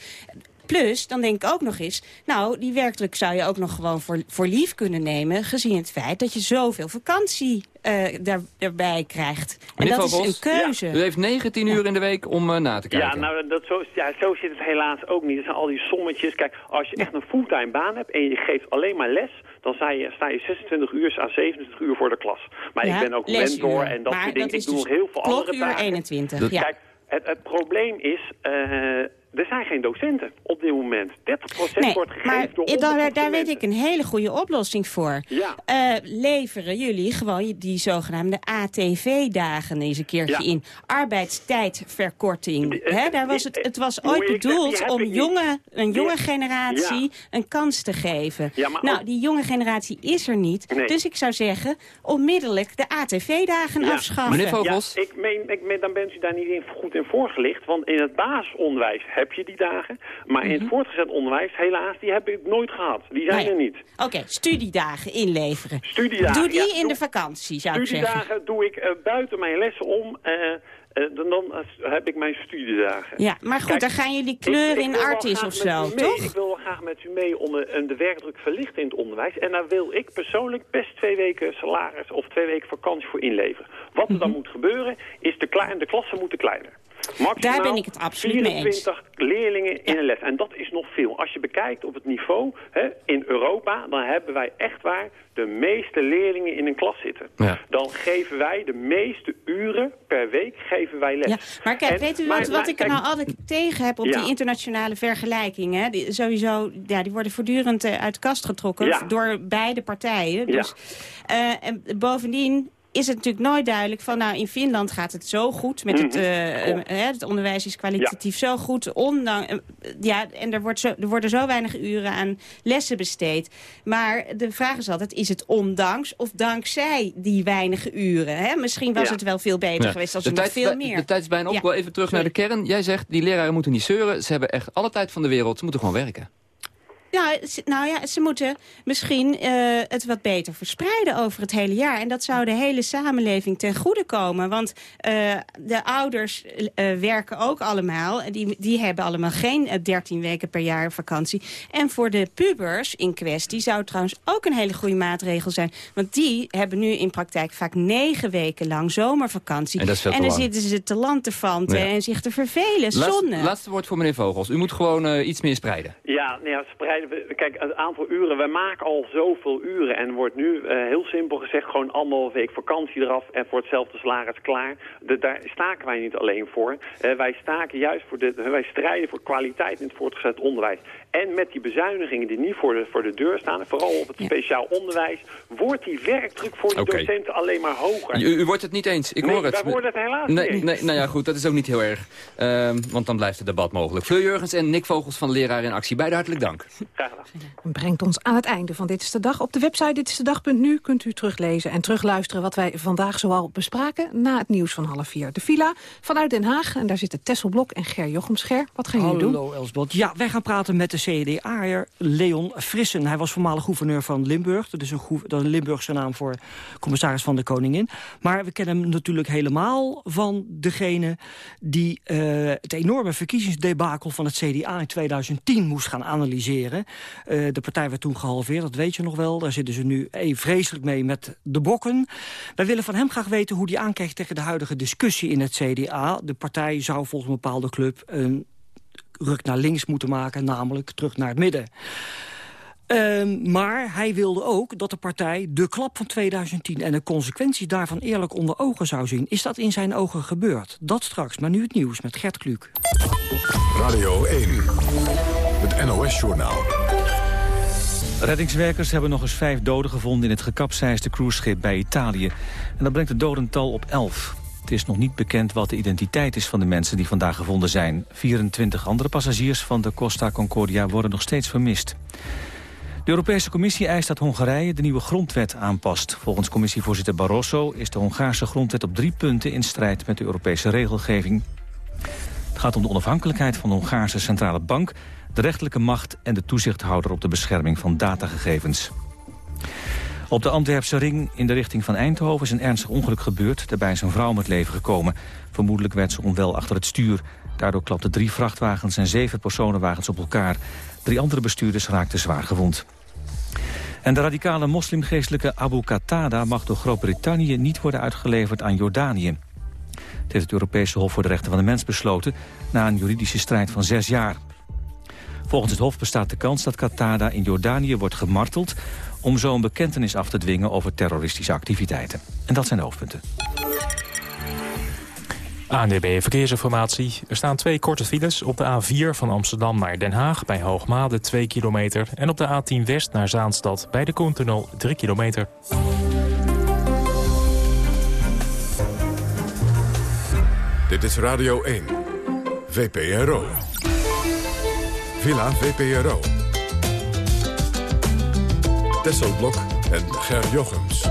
S7: Plus, dan denk ik ook nog eens... nou, die werkdruk zou je ook nog gewoon voor, voor lief kunnen nemen... gezien het feit dat je zoveel vakantie uh, daar, erbij krijgt. En
S6: Meneer
S7: dat
S6: Vogels,
S7: is een keuze.
S6: Ja. U heeft 19 uur in de week om uh, na te kijken.
S15: Ja, nou, dat zo, ja, zo zit het helaas ook niet. Er zijn al die sommetjes. Kijk, als je echt een fulltime baan hebt en je geeft alleen maar les... dan sta je, sta je 26 uur à 27 uur voor de klas. Maar
S7: ja,
S15: ik ben ook mentor en dat soort dingen. Ik doe
S7: dus
S15: nog heel veel andere taken.
S7: 21,
S15: dus,
S7: ja.
S15: Kijk, het, het probleem is... Uh, er zijn geen docenten op dit moment. 30%
S7: nee,
S15: wordt gegeven
S7: maar
S15: door
S7: daar, daar weet ik een hele goede oplossing voor.
S15: Ja.
S7: Uh, leveren jullie gewoon die zogenaamde ATV-dagen eens een keertje
S15: ja.
S7: in. Arbeidstijdverkorting. He, daar was het, het was ooit bedoeld om jonge, een jonge generatie
S15: ja.
S7: een kans te geven.
S15: Ja, maar
S7: nou,
S15: ook...
S7: die jonge generatie is er niet.
S15: Nee.
S7: Dus ik zou zeggen, onmiddellijk de ATV-dagen
S15: ja.
S7: afschaffen.
S6: Meneer Vogels?
S15: Ja, ik meen, ik meen, dan bent u daar niet in, goed in voorgelicht. Want in het basisonderwijs heb je die dagen. Maar in het voortgezet onderwijs, helaas, die heb ik nooit gehad. Die zijn
S7: Mhm. Nee.
S15: er niet.
S7: Oké, studiedagen inleveren.
S15: Studiedagen,
S7: Doe die
S15: ja,
S7: in
S15: doe-
S7: de vakantie, zou ik zeggen.
S15: Studiedagen doe ik eh, buiten mijn lessen om. eh, eh, dan dan heb ik mijn studiedagen.
S7: Ja, maar goed,
S15: Kijk,
S7: dan gaan jullie kleuren in
S15: graag
S7: of zo, toch?
S15: Ik wil wel graag met u mee om eh, de werkdruk verlichten in het onderwijs. En daar wil ik persoonlijk best twee weken salaris of twee weken vakantie voor inleveren. Wat er
S7: Mhm.
S15: dan moet gebeuren, is de, de klassen moeten kleiner. Maximaal
S7: Daar ben ik het absoluut mee eens.
S15: 24 leerlingen in een les. En dat is nog veel. Als je bekijkt op het niveau hè, in Europa, dan hebben wij echt waar de meeste leerlingen in een klas zitten.
S6: Ja.
S15: Dan geven wij de meeste uren per week geven wij les.
S7: Ja, maar kijk,
S15: En-
S7: weet u
S15: maar-
S7: wat, wat
S15: maar
S7: ik er nou altijd tegen heb op
S15: Ja.
S7: die internationale vergelijkingen? Die, sowieso, ja, die worden voortdurend eh, uit de kast getrokken
S15: Ja.
S7: door beide partijen.
S15: Ja.
S7: Dus, eh, en bovendien is het natuurlijk nooit duidelijk van... nou, in Finland gaat het zo goed, met het,
S15: Mhm.
S7: eh, eh, het onderwijs is kwalitatief zo goed. Ondanks, eh, ja, en er, wordt zo, er worden zo weinig uren aan lessen besteed. Maar de vraag is altijd, is het ondanks of dankzij die weinige uren? Hè? Misschien was
S6: Ja.
S7: het wel veel beter
S6: Ja.
S7: geweest als er nog veel meer...
S6: De tijd is bijna op. Wil even terug naar de kern. Jij zegt, die leraren moeten niet zeuren. Ze hebben echt alle tijd van de wereld. Ze moeten gewoon werken.
S7: Ja, ze- nou ja, ze moeten misschien eh, het wat beter verspreiden over het hele jaar. En dat zou de hele samenleving ten goede komen. Want eh, de ouders eh, werken ook allemaal. En Die, die hebben allemaal geen eh, 13 weken per jaar vakantie. En voor de pubers in kwestie zou het trouwens ook een hele goede maatregel zijn. Want die hebben nu in praktijk vaak negen weken lang zomervakantie.
S6: En dat is veel te
S7: dan zitten ze te land te vanten
S6: Ja.
S7: en zich te vervelen.
S6: Laatste,
S7: Zonne.
S6: laatste woord voor meneer Vogels. U moet gewoon eh, iets meer spreiden.
S15: Ja, nou ja, spreiden Kijk, het aantal uren, wij maken al zoveel uren en wordt nu uh, heel simpel gezegd gewoon anderhalve week vakantie eraf en voor hetzelfde salaris klaar. De, daar staken wij niet alleen voor. Uh, wij staken juist voor de, wij strijden voor kwaliteit in het voortgezet onderwijs. En met die bezuinigingen die niet voor de, voor de deur staan, vooral op het speciaal onderwijs, wordt die werkdruk voor de docenten alleen maar hoger.
S6: U, u, wordt het niet eens, ik
S15: nee,
S6: hoor het.
S15: wij worden het helaas
S6: nee,
S15: niet
S6: nee, Nou ja, goed, dat is ook niet heel erg. Uh, want dan blijft het debat mogelijk. Fleur Jurgens en Nick Vogels van Leraar in Actie. Beide hartelijk dank.
S15: Graag gedaan.
S8: Brengt ons aan het einde van Dit is de Dag. Op de website ditistedag.nu kunt u teruglezen en terugluisteren... wat wij vandaag zoal bespraken na het nieuws van half vier. De villa vanuit Den Haag. En daar zitten Tessel Blok en Ger Jochem Scher. Wat gaan jullie doen?
S16: Hallo Elsbot. Ja, wij gaan praten met de CDA'er Leon Frissen. Hij was voormalig gouverneur van Limburg. Dat is een, dat is een Limburgse naam voor commissaris van de Koningin. Maar we kennen hem natuurlijk helemaal van degene... die uh, het enorme verkiezingsdebakel van het CDA in 2010 moest gaan analyseren. Uh, de partij werd toen gehalveerd, dat weet je nog wel. Daar zitten ze nu even vreselijk mee met de bokken. Wij willen van hem graag weten hoe hij aankijkt tegen de huidige discussie in het CDA. De partij zou volgens een bepaalde club een ruk naar links moeten maken, namelijk terug naar het midden. Uh, maar hij wilde ook dat de partij de klap van 2010... en de consequenties daarvan eerlijk onder ogen zou zien. Is dat in zijn ogen gebeurd? Dat straks, maar nu het nieuws met Gert Kluk.
S1: Radio 1, het NOS-journaal.
S2: Reddingswerkers hebben nog eens vijf doden gevonden in het gekapseisde cruiseschip bij Italië. En dat brengt het dodental op elf. Het is nog niet bekend wat de identiteit is van de mensen die vandaag gevonden zijn. 24 andere passagiers van de Costa Concordia worden nog steeds vermist. De Europese Commissie eist dat Hongarije de nieuwe grondwet aanpast. Volgens commissievoorzitter Barroso is de Hongaarse grondwet op drie punten in strijd met de Europese regelgeving. Het gaat om de onafhankelijkheid van de Hongaarse Centrale Bank, de rechterlijke macht en de toezichthouder op de bescherming van datagegevens. Op de Antwerpse ring in de richting van Eindhoven is een ernstig ongeluk gebeurd. Daarbij is een vrouw om het leven gekomen. Vermoedelijk werd ze onwel achter het stuur. Daardoor klapten drie vrachtwagens en zeven personenwagens op elkaar. Drie andere bestuurders raakten zwaar gewond. En de radicale moslimgeestelijke Abu Qatada mag door Groot-Brittannië niet worden uitgeleverd aan Jordanië. Het heeft het Europese Hof voor de Rechten van de Mens besloten... na een juridische strijd van zes jaar. Volgens het Hof bestaat de kans dat Qatada in Jordanië wordt gemarteld... om zo een bekentenis af te dwingen over terroristische activiteiten. En dat zijn de hoofdpunten.
S17: ANDB Verkeersinformatie. Er staan twee korte files op de A4 van Amsterdam naar Den Haag... bij Hoogmade 2 kilometer. En op de A10 West naar Zaanstad bij de Koentunnel 3 kilometer.
S1: Dit is Radio 1. VPRO. Villa VPRO. Tesselblok en Ger Jochems.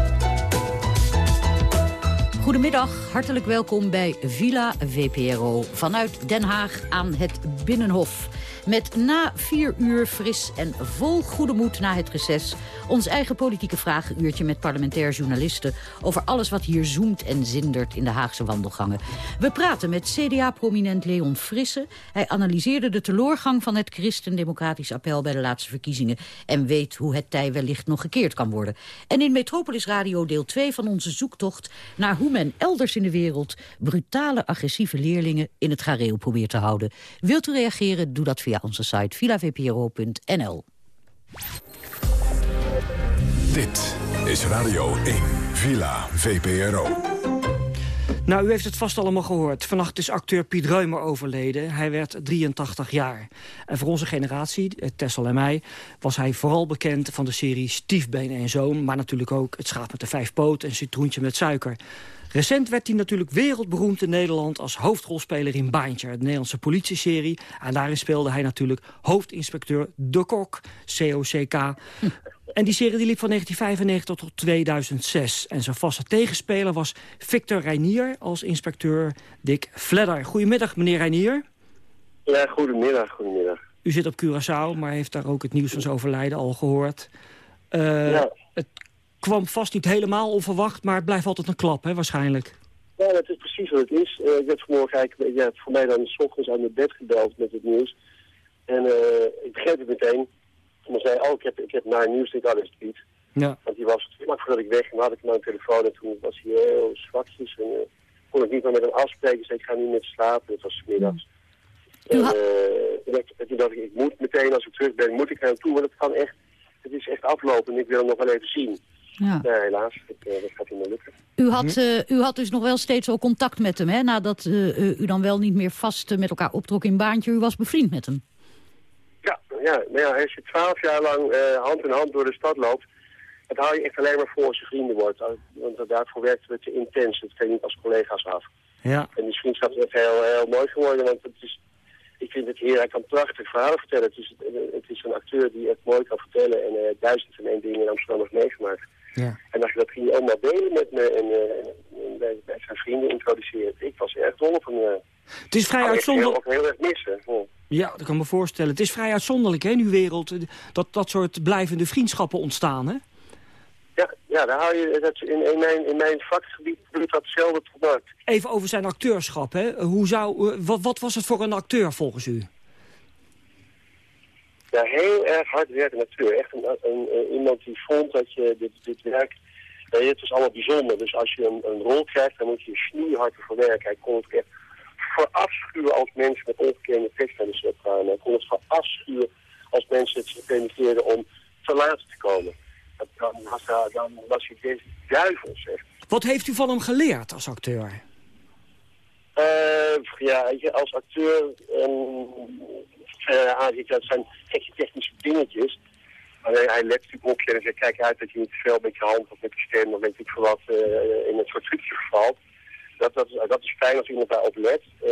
S18: Goedemiddag, hartelijk welkom bij Villa VPRO vanuit Den Haag aan het Binnenhof. Met na vier uur fris en vol goede moed na het reces... ons eigen politieke vragenuurtje met parlementair journalisten... over alles wat hier zoemt en zindert in de Haagse wandelgangen. We praten met CDA-prominent Leon Frisse. Hij analyseerde de teloorgang van het christendemocratisch appel... bij de laatste verkiezingen en weet hoe het tij wellicht nog gekeerd kan worden. En in Metropolis Radio deel 2 van onze zoektocht... naar hoe men elders in de wereld brutale, agressieve leerlingen... in het gareel probeert te houden. Wilt u reageren? Doe dat via onze site villavpro.nl.
S1: Dit is Radio 1, Villa VPRO.
S16: Nou, u heeft het vast allemaal gehoord. Vannacht is acteur Piet Reumer overleden. Hij werd 83 jaar. En voor onze generatie, Tessel en mij... was hij vooral bekend van de serie Stiefbeen en Zoon... maar natuurlijk ook Het Schaap met de Vijf Poot en Citroentje met Suiker. Recent werd hij natuurlijk wereldberoemd in Nederland... als hoofdrolspeler in Baantje, de Nederlandse politieserie. En daarin speelde hij natuurlijk hoofdinspecteur De Kok, COCK. En die serie die liep van 1995 tot 2006. En zijn vaste tegenspeler was Victor Reinier als inspecteur Dick Fledder. Goedemiddag, meneer Reinier.
S4: Ja, goedemiddag, goedemiddag.
S16: U zit op Curaçao, maar heeft daar ook het nieuws van zijn overlijden al gehoord. Uh, ja. Het kwam vast niet helemaal onverwacht, maar het blijft altijd een klap, hè, waarschijnlijk.
S4: Ja, dat is precies wat het is. Uh, ik werd vanmorgen eigenlijk, ja, voor mij dan s ochtends aan mijn bed gebeld met het nieuws. En uh, ik begreep het meteen. Toen zei oh, ik heb, ik heb naar nieuws, dit alles niet.
S16: Ja.
S4: Want die was vlak voordat ik weg en had ik mijn telefoon en toen was hij heel zwakjes. En uh, kon ik niet meer met hem afspreken, zei ik ga niet meer slapen. Dat was middags. En, uh, toen dacht ik, ik moet meteen als ik terug ben, moet ik er naartoe. Want het kan echt, het is echt aflopen en ik wil hem nog wel even zien.
S18: Ja.
S4: Nee, helaas, dat, uh, dat gaat niet meer lukken.
S18: U had, uh, u had dus nog wel steeds ook contact met hem, hè? Nadat uh, u dan wel niet meer vast met elkaar optrok in baantje. U was bevriend met hem.
S4: Ja, ja, maar ja als je twaalf jaar lang hand in hand door de stad loopt... dat hou je echt alleen maar voor als je vrienden wordt. Want daarvoor werkt het je intens. Dat kan je niet als collega's af.
S16: Ja.
S4: En die vriendschap is echt heel, heel mooi geworden. Want het is, ik vind het hier, hij kan prachtig verhalen vertellen. Het is, het is een acteur die echt mooi kan vertellen. En uh, duizend en één dingen in Amsterdam heeft meegemaakt.
S16: Ja.
S4: En als je dat ging allemaal delen met me en, uh, en bij, bij, zijn vrienden introduceert. Ik was erg dol op hem.
S16: Het is vrij uitzonderlijk.
S4: Heel, heel erg missen. Ja.
S16: ja, dat kan me voorstellen. Het is vrij uitzonderlijk hè, in uw wereld dat dat soort blijvende vriendschappen ontstaan, hè?
S4: Ja, ja daar hou je, dat, in, in, mijn, in mijn vakgebied doet dat hetzelfde tot
S16: Even over zijn acteurschap, hè? Hoe zou, wat, wat was het voor een acteur volgens u?
S4: Ja, heel erg hard werkende acteur. Echt een, een, een, iemand die vond dat je dit, dit werk... Het is allemaal bijzonder. Dus als je een, een rol krijgt, dan moet je snoeihard ervoor werken. Hij kon het echt verafschuwen als mensen met ongekende tekst de set gaan. Hij kon het verafschuwen als mensen het permitteerden om te laat te komen. Dan was, hij, dan was hij deze duivels, echt.
S16: Wat heeft u van hem geleerd als acteur?
S4: Uh, ja, als acteur... Um, uh, dat zijn gekke technische dingetjes. Maar hij, let natuurlijk op je en kijk uit dat je niet veel met je hand of met je stem of weet ik veel wat uh, in een soort trucje vervalt. Dat, dat, dat is fijn als iemand daarop let. Uh,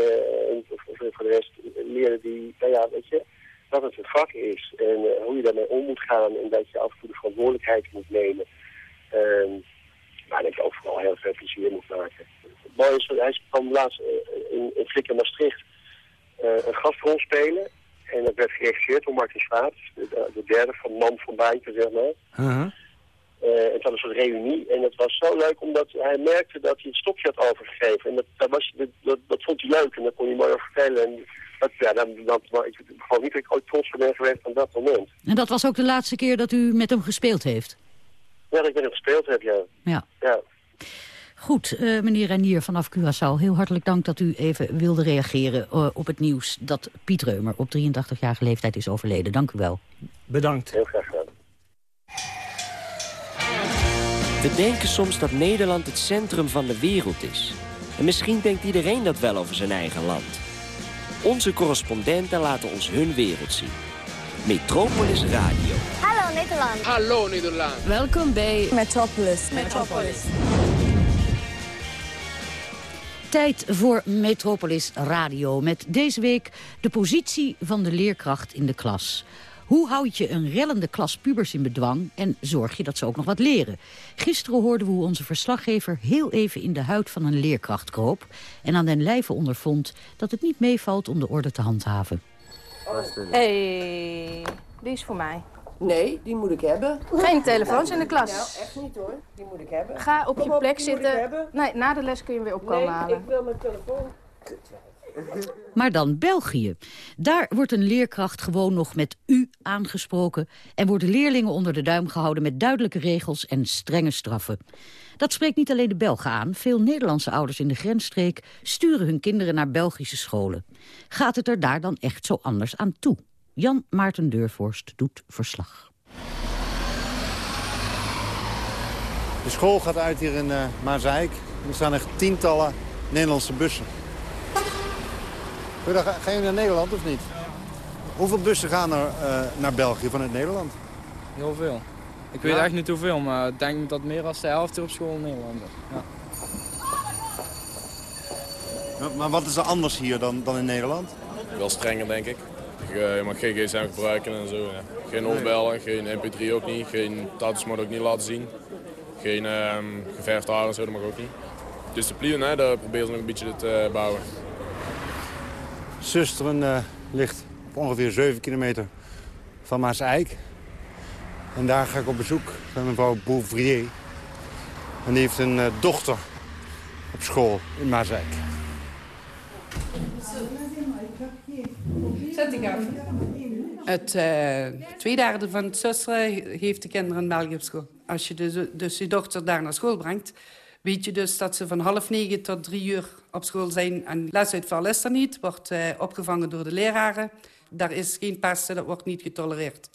S4: of, voor de rest leren die, nou ja, weet je, dat het een vak is. En hoe je daarmee om moet gaan en dat je af en toe de verantwoordelijkheid moet nemen. Uh, maar dat je ook vooral heel veel plezier moet maken. Het mooie is, hij kwam laatst in, in Flikker Maastricht een gastrol spelen. En dat werd geregisseerd door Martin Schwaats, de, de, derde van Man van Baantje, zeg maar.
S16: Uh -huh.
S4: uh, het was een soort reunie en het was zo leuk omdat hij merkte dat hij het stokje had overgegeven. En dat, dat, was, dat, dat, dat vond hij leuk en dat kon hij mooi over vertellen. En dat, ja, dan, dan, ik geloof niet dat ik ooit trots ben geweest aan dat moment.
S18: En dat was ook de laatste keer dat u met hem gespeeld heeft?
S4: Ja, dat ik met hem gespeeld heb, ja.
S18: Ja.
S4: ja.
S18: Goed, uh, meneer Renier vanaf Curaçao, heel hartelijk dank dat u even wilde reageren uh, op het nieuws dat Piet Reumer op 83-jarige leeftijd is overleden. Dank u wel.
S16: Bedankt.
S4: Heel graag gedaan.
S19: We denken soms dat Nederland het centrum van de wereld is. En misschien denkt iedereen dat wel over zijn eigen land. Onze correspondenten laten ons hun wereld zien. Metropolis Radio.
S20: Hallo Nederland.
S21: Hallo Nederland.
S20: Welkom bij Metropolis. Metropolis.
S18: Tijd voor Metropolis Radio. Met deze week de positie van de leerkracht in de klas. Hoe houd je een rellende klas pubers in bedwang en zorg je dat ze ook nog wat leren? Gisteren hoorden we hoe onze verslaggever heel even in de huid van een leerkracht kroop... en aan den lijve ondervond dat het niet meevalt om de orde te handhaven.
S20: Hey, die is voor mij.
S22: Nee, die moet ik hebben.
S20: Geen telefoons in de klas.
S22: Nou, echt niet hoor. Die moet ik hebben.
S20: Ga op
S22: Kom
S20: je
S22: op,
S20: plek zitten. Nee, na de les kun je weer opkomen
S22: nee,
S20: halen.
S22: ik wil mijn telefoon.
S18: Maar dan België. Daar wordt een leerkracht gewoon nog met u aangesproken... en worden leerlingen onder de duim gehouden met duidelijke regels en strenge straffen. Dat spreekt niet alleen de Belgen aan. Veel Nederlandse ouders in de grensstreek sturen hun kinderen naar Belgische scholen. Gaat het er daar dan echt zo anders aan toe? Jan Maarten Deurvorst doet verslag.
S23: De school gaat uit hier in uh, Maasijk. Er staan echt tientallen Nederlandse bussen. Gaan jullie naar Nederland of niet? Hoeveel bussen gaan er uh, naar België vanuit Nederland?
S24: Heel veel. Ik weet
S23: Ja?
S24: echt niet hoeveel, maar ik denk dat meer dan de helft hier op school in Nederland is. Ja.
S23: Maar, maar wat is er anders hier dan, dan in Nederland?
S25: Wel strenger, denk ik. Je je mag geen gsm gebruiken en zo. Ja. Geen opbellen, geen mp3 ook niet. Geen statusmode ook niet laten zien. Geen ehm geverfd haar en zo, dat mag ook niet. Discipline, hè, daar proberen ze nog een beetje te bouwen.
S23: Susteren eh, ligt op ongeveer 7 kilometer van Maaseik. En daar ga ik op bezoek bij mevrouw Bouvrier. En die heeft een eh, dochter op school in Maaseik.
S26: Zet af. Het eh, tweede van het zusteren heeft de kinderen in België op school. Als je dus, dus je dochter daar naar school brengt... weet je dus dat ze van half negen tot drie uur op school zijn. En lesuitval is er niet, wordt eh, opgevangen door de leraren. daar is geen pesten, dat wordt niet getolereerd.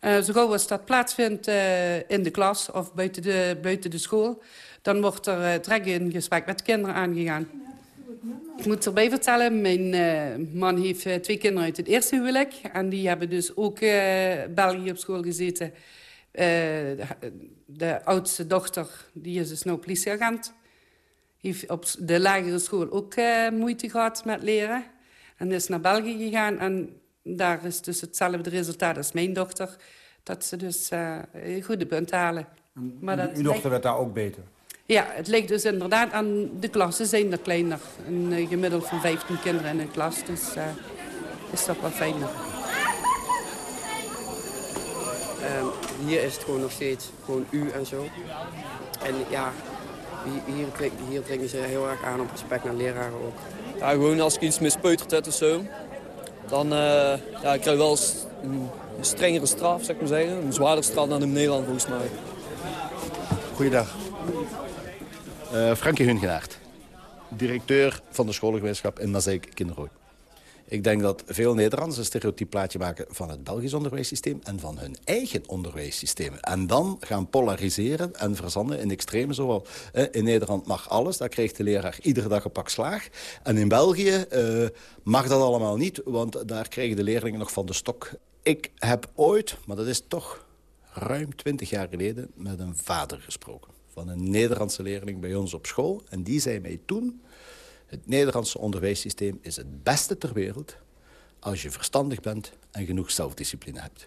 S26: Uh, zo gauw als dat plaatsvindt uh, in de klas of buiten de, buiten de school... dan wordt er uh, direct een gesprek met de kinderen aangegaan. Ik moet erbij vertellen, mijn man heeft twee kinderen uit het eerste huwelijk... en die hebben dus ook België op school gezeten. De, de, oudste dochter die is dus nou politieagent. Heeft op de lagere school ook moeite gehad met leren. En is naar België gegaan en daar is dus hetzelfde resultaat als mijn dochter. Dat ze dus goede punt halen.
S23: Maar dat uw dochter werd daar ook beter?
S26: Ja, het ligt dus inderdaad aan de klassen zijn er kleiner. Een uh, gemiddeld van 15 kinderen in een klas. Dus uh, is dat wel fijner.
S27: Um, hier is het gewoon nog steeds gewoon u en zo. En ja, hier, hier dringen ze heel erg aan op respect naar leraren ook.
S24: Ja, gewoon als ik iets mispeuterd heb of zo, dan uh, ja, ik krijg wel een, een, strengere straf, zeg maar zeggen. Een zwaardere straf dan in Nederland volgens mij.
S23: Goeiedag.
S28: Uh, Frankie Hungenaert, directeur van de schoolgemeenschap in Mazeik Kinderhooi. Ik denk dat veel Nederlanders een stereotyp plaatje maken van het Belgisch onderwijssysteem en van hun eigen onderwijssysteem. En dan gaan polariseren en verzanden in extremen. Zowel eh, in Nederland mag alles, daar krijgt de leraar iedere dag een pak slaag. En in België eh, mag dat allemaal niet, want daar krijgen de leerlingen nog van de stok. Ik heb ooit, maar dat is toch ruim twintig jaar geleden, met een vader gesproken. Van een Nederlandse leerling bij ons op school. En die zei mij toen het Nederlandse onderwijssysteem is het beste ter wereld... als je verstandig bent en genoeg zelfdiscipline hebt.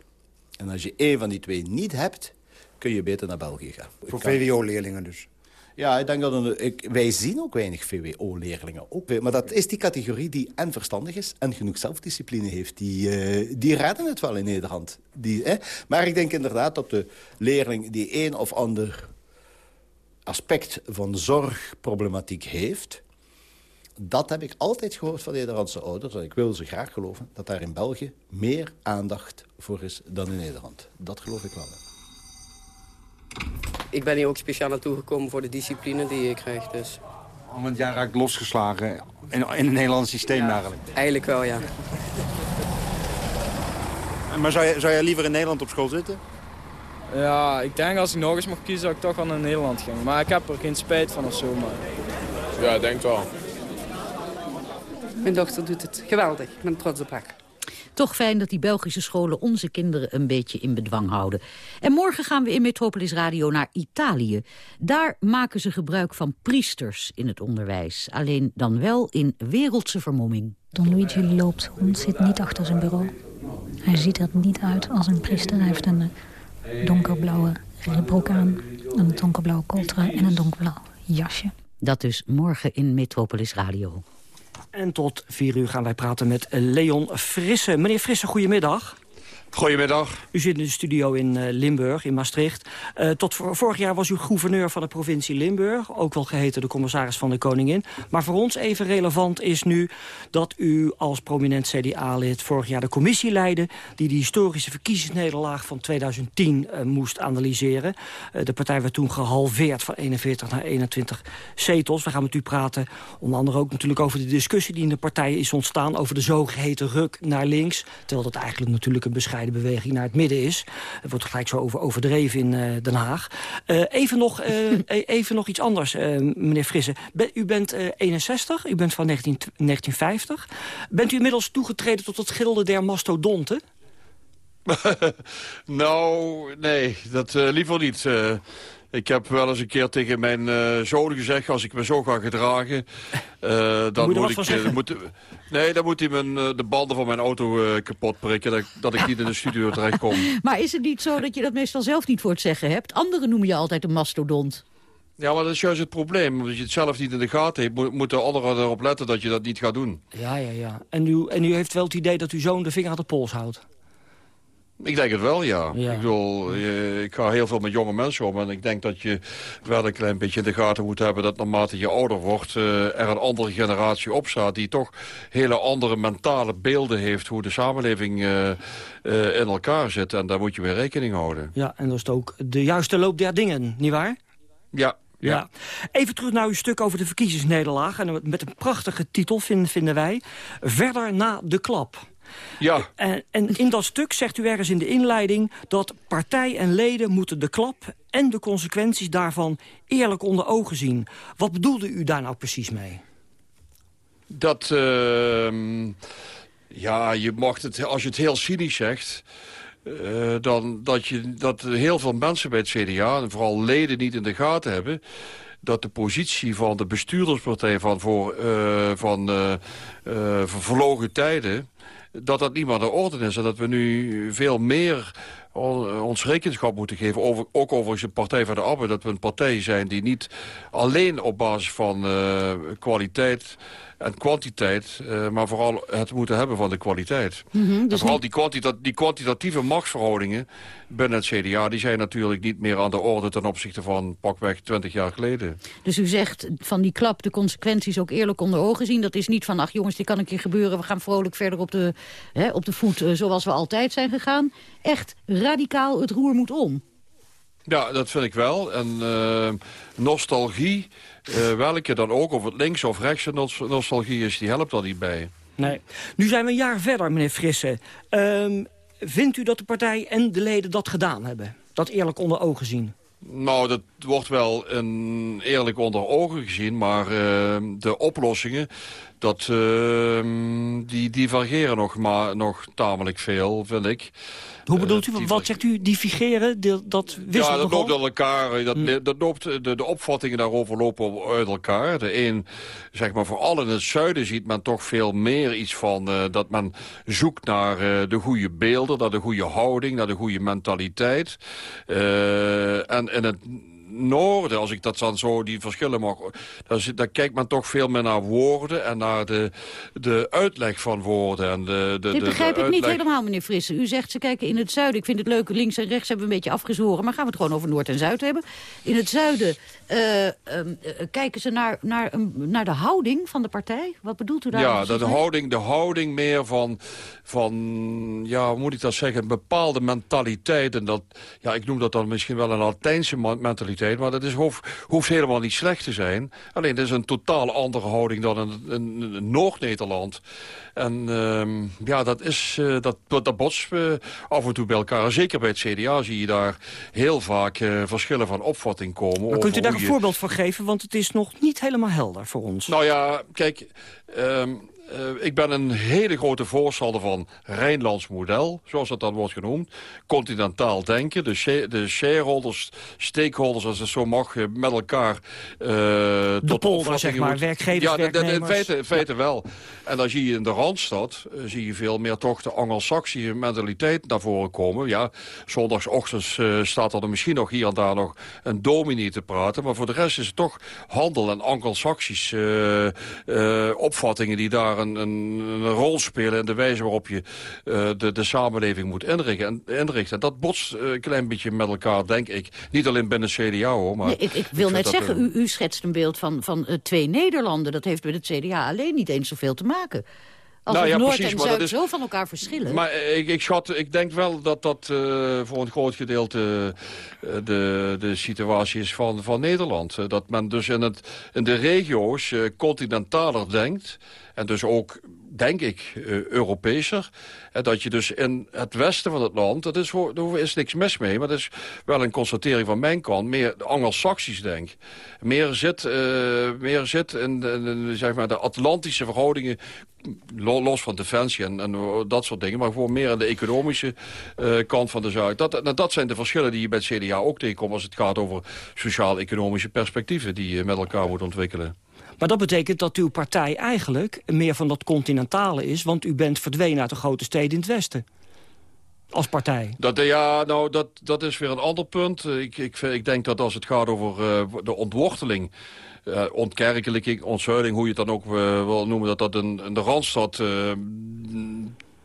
S28: En als je één van die twee niet hebt, kun je beter naar België gaan.
S23: Voor VWO-leerlingen dus?
S28: Ja, ik denk dat een, ik, wij zien ook weinig VWO-leerlingen. Maar dat is die categorie die en verstandig is en genoeg zelfdiscipline heeft. Die, uh, die redden het wel in Nederland. Die, hè? Maar ik denk inderdaad dat de leerling die een of ander aspect van zorgproblematiek heeft dat heb ik altijd gehoord van Nederlandse ouders. En ik wil ze graag geloven dat daar in België meer aandacht voor is dan in Nederland. Dat geloof ik wel.
S27: Ik ben hier ook speciaal naartoe gekomen voor de discipline die je krijgt. Dus.
S23: Oh, want jij raakt losgeslagen in, in het Nederlandse systeem
S27: ja,
S23: eigenlijk?
S27: Eigenlijk wel, ja.
S23: Maar zou jij, zou jij liever in Nederland op school zitten?
S24: Ja, ik denk als ik nog eens mag kiezen, zou ik toch wel naar Nederland gaan. Maar ik heb er geen spijt van of zo. Maar...
S25: Ja, ik denk wel.
S26: Mijn dochter doet het geweldig. Ik ben trots op haar.
S18: Toch fijn dat die Belgische scholen onze kinderen een beetje in bedwang houden. En morgen gaan we in Metropolis Radio naar Italië. Daar maken ze gebruik van priesters in het onderwijs. Alleen dan wel in wereldse vermomming.
S29: Don Luigi loopt rond, zit niet achter zijn bureau. Hij ziet er niet uit als een priester. Hij heeft een donkerblauwe ribbroek aan, een donkerblauwe coltra en een donkerblauw jasje.
S18: Dat dus morgen in Metropolis Radio.
S16: En tot vier uur gaan wij praten met Leon Frisse. Meneer Frisse, goedemiddag.
S30: Goedemiddag.
S16: U zit in de studio in uh, Limburg, in Maastricht. Uh, tot vorig jaar was u gouverneur van de provincie Limburg. Ook wel geheten de commissaris van de Koningin. Maar voor ons even relevant is nu dat u als prominent CDA-lid... vorig jaar de commissie leidde... die de historische verkiezingsnederlaag van 2010 uh, moest analyseren. de partij werd toen gehalveerd van 41 naar 21 zetels. We gaan met u praten, onder andere ook natuurlijk over de discussie... die in de partij is ontstaan over de zogeheten ruk naar links. Terwijl dat eigenlijk natuurlijk een bescheiden de beweging naar het midden is. Er wordt gelijk zo over overdreven in uh, Den Haag. Uh, even, nog, uh, even nog iets anders, meneer Frisse. U bent 61, u bent van 19, 1950. Bent u inmiddels toegetreden tot het gilde der mastodonten?
S30: nou, nee, dat liever niet. Ik heb wel eens een keer tegen mijn uh, zoon gezegd... als ik me zo ga gedragen, uh, dan moet, moet ik... Uh, moet, nee, dan moet hij mijn, de banden van mijn auto kapot prikken... Dat, dat, ik niet in de studio terechtkom.
S18: Maar is het niet zo dat je dat meestal zelf niet voor het zeggen hebt? Anderen noemen je altijd een mastodont.
S30: Ja, maar dat is juist het probleem. Omdat je het zelf niet in de gaten hebt... moeten anderen erop letten dat je dat niet gaat doen.
S16: Ja, ja, ja. En u, en u heeft wel het idee dat uw zoon de vinger aan de pols houdt?
S30: Ik denk het wel, ja. Ik, bedoel, ik ga heel veel met jonge mensen om. En ik denk dat je wel een klein beetje in de gaten moet hebben... dat naarmate je ouder wordt, uh, er een andere generatie opstaat... die toch hele andere mentale beelden heeft... hoe de samenleving uh, uh, in elkaar zit. En daar moet je mee rekening houden.
S16: Ja, en dat is ook de juiste loop der dingen, nietwaar?
S30: Ja, ja. ja.
S16: Even terug naar uw stuk over de verkiezingsnederlaag. En met een prachtige titel vinden, vinden wij. Verder na de klap.
S30: Ja.
S16: En, en in dat stuk zegt u ergens in de inleiding... dat partij en leden moeten de klap en de consequenties daarvan eerlijk onder ogen zien. Wat bedoelde u daar nou precies mee?
S30: Dat, uh, ja, je mag het, als je het heel cynisch zegt... Uh, dan dat, je, dat heel veel mensen bij het CDA, en vooral leden, niet in de gaten hebben dat de positie van de bestuurderspartij van, voor, uh, van uh, vervlogen tijden... dat dat niet meer de orde is. En dat we nu veel meer ons rekenschap moeten geven, over, ook over de Partij van de Arbeid... dat we een partij zijn die niet alleen op basis van kwaliteit en kwantiteit, uh, maar vooral het moeten hebben van de kwaliteit. Mm -hmm, dus vooral die, kwantita die, kwantitatieve machtsverhoudingen binnen het CDA... die zijn natuurlijk niet meer aan de orde ten opzichte van pakweg 20 jaar geleden.
S18: Dus u zegt van die klap de consequenties ook eerlijk onder ogen zien. Dat is niet van, ach jongens, dit kan een keer gebeuren. We gaan vrolijk verder op de, hè, op de voet uh, zoals we altijd zijn gegaan. Echt radicaal het roer moet om.
S30: Ja, dat vind ik wel. En uh, nostalgie, uh, welke dan ook, of het links of rechtse nostalgie is, die helpt er niet bij.
S16: Nee. Nu zijn we een jaar verder, meneer Frisse. Uh, vindt u dat de partij en de leden dat gedaan hebben? Dat eerlijk onder ogen zien?
S30: Nou, dat wordt wel een eerlijk onder ogen gezien, maar uh, de oplossingen, dat, uh, die divergeren nog, maar, nog tamelijk veel, vind ik.
S16: Hoe bedoelt u? Wat zegt u? Divergeren? Dat wisselt
S30: Ja, dat loopt uit elkaar. Dat, hmm. dat loopt, de, de opvattingen daarover lopen uit elkaar. De een, zeg maar, vooral in het zuiden ziet men toch veel meer iets van... Uh, dat men zoekt naar de goede beelden, naar de goede houding, naar de goede mentaliteit. En in het noorden, als ik dat dan zo, die verschillen mag... Dan, dan kijkt men toch veel meer naar woorden en naar de, de uitleg van woorden. En de, de,
S18: Dit begrijp
S30: de,
S18: ik niet helemaal, meneer Frisse. U zegt ze kijken in het zuiden. Ik vind het leuk, links en rechts hebben we een beetje afgezworen. Maar gaan we het gewoon over Noord en Zuid hebben. In het zuiden uh, uh, kijken ze naar, naar, naar de houding van de partij. Wat bedoelt u daar?
S30: Ja, de, de houding, de houding meer van, van, ja, hoe moet ik dat zeggen, een bepaalde mentaliteit. En dat, ja, ik noem dat dan misschien wel een Latijnse mentaliteit maar dat is, hoeft, hoeft helemaal niet slecht te zijn. Alleen, het is een totaal andere houding dan in, in, in Noord-Nederland. En uh, ja, dat, is, uh, dat, dat botst uh, af en toe bij elkaar. Zeker bij het CDA zie je daar heel vaak uh, verschillen van opvatting komen.
S16: Maar kunt u daar een je... voorbeeld van geven? Want het is nog niet helemaal helder voor ons.
S30: Nou ja, kijk... Um, uh, ik ben een hele grote voorstander van Rijnlands model, zoals dat dan wordt genoemd. Continentaal denken, de, de shareholders, stakeholders, als het zo mag, met elkaar... Uh,
S16: de tot polder, zeg maar, moet... werkgevers,
S30: Ja, de, de, in feite, in feite ja. wel. En dan zie je in de Randstad, uh, zie je veel meer toch de Anglo-Saxische mentaliteit naar voren komen. Ja, zondagsochtends staat er misschien nog hier en daar nog een dominee te praten, maar voor de rest is het toch handel en Anglo-Saxische opvattingen die daar een, een, een, rol spelen in de wijze waarop je uh, de, de samenleving moet inrichten. En, inrichten. Dat botst uh, een klein beetje met elkaar, denk ik. Niet alleen binnen CDA, hoor. Maar
S18: nee, ik, ik wil ik net zeggen, u, u schetst een beeld van, van uh, twee Nederlanden. Dat heeft met het CDA alleen niet eens zoveel te maken. Als
S30: nou, ja,
S18: Noord
S30: precies,
S18: en Zuid
S30: is,
S18: zo van elkaar verschillen.
S30: Maar ik, ik, schat, ik denk wel dat dat uh, voor een groot gedeelte uh, de, de situatie is van, van Nederland. Uh, dat men dus in, het, in de regio's continentaler denkt. En dus ook denk ik, uh, Europeeser. En dat je dus in het westen van het land, dat is, daar is niks mis mee... maar dat is wel een constatering van mijn kant, meer Anglo-Saxisch denk. Meer zit, uh, meer zit in, de, zeg maar de Atlantische verhoudingen, los van defensie en, en, dat soort dingen... maar gewoon meer aan de economische kant van de zaak. Dat, dat zijn de verschillen die je bij het CDA ook tegenkomt... als het gaat over sociaal-economische perspectieven die je met elkaar moet ontwikkelen.
S16: Maar dat betekent dat uw partij eigenlijk meer van dat continentale is... want u bent verdwenen uit de grote steden in het Westen. Als partij.
S30: Dat, ja, nou, dat, dat is weer een ander punt. Ik, ik, ik denk dat als het gaat over uh, de ontworteling... Uh, ontkerkelijking, ontzuiling, hoe je het dan ook wil noemen... dat dat in de Randstad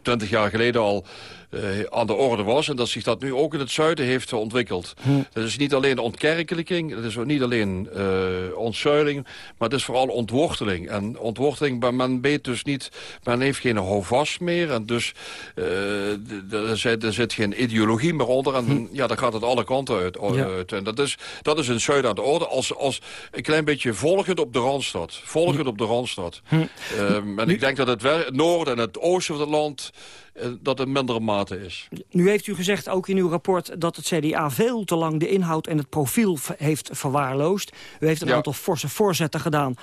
S30: twintig jaar geleden al uh, aan de orde was. En dat zich dat nu ook in het zuiden heeft ontwikkeld. Hm. Dat is niet alleen ontkerkelijking, dat is ook niet alleen uh, ontzuiling, maar het is vooral ontworteling. En ontworteling, maar men weet dus niet, men heeft geen houvast meer. En dus uh, er, zit, er zit geen ideologie meer onder. En hm. ja, dan gaat het alle kanten uit. Ja. uit. En dat is, dat is in het zuiden aan de orde. Als, als een klein beetje volgend op de Randstad. Volgend hm. op de Randstad. En ik denk dat het, het noorden en het oosten van het land dat in mindere is.
S16: Nu heeft u gezegd, ook in uw rapport, dat het CDA veel te lang de inhoud en het profiel heeft verwaarloosd. U heeft een
S30: Ja.
S16: aantal forse voorzetten gedaan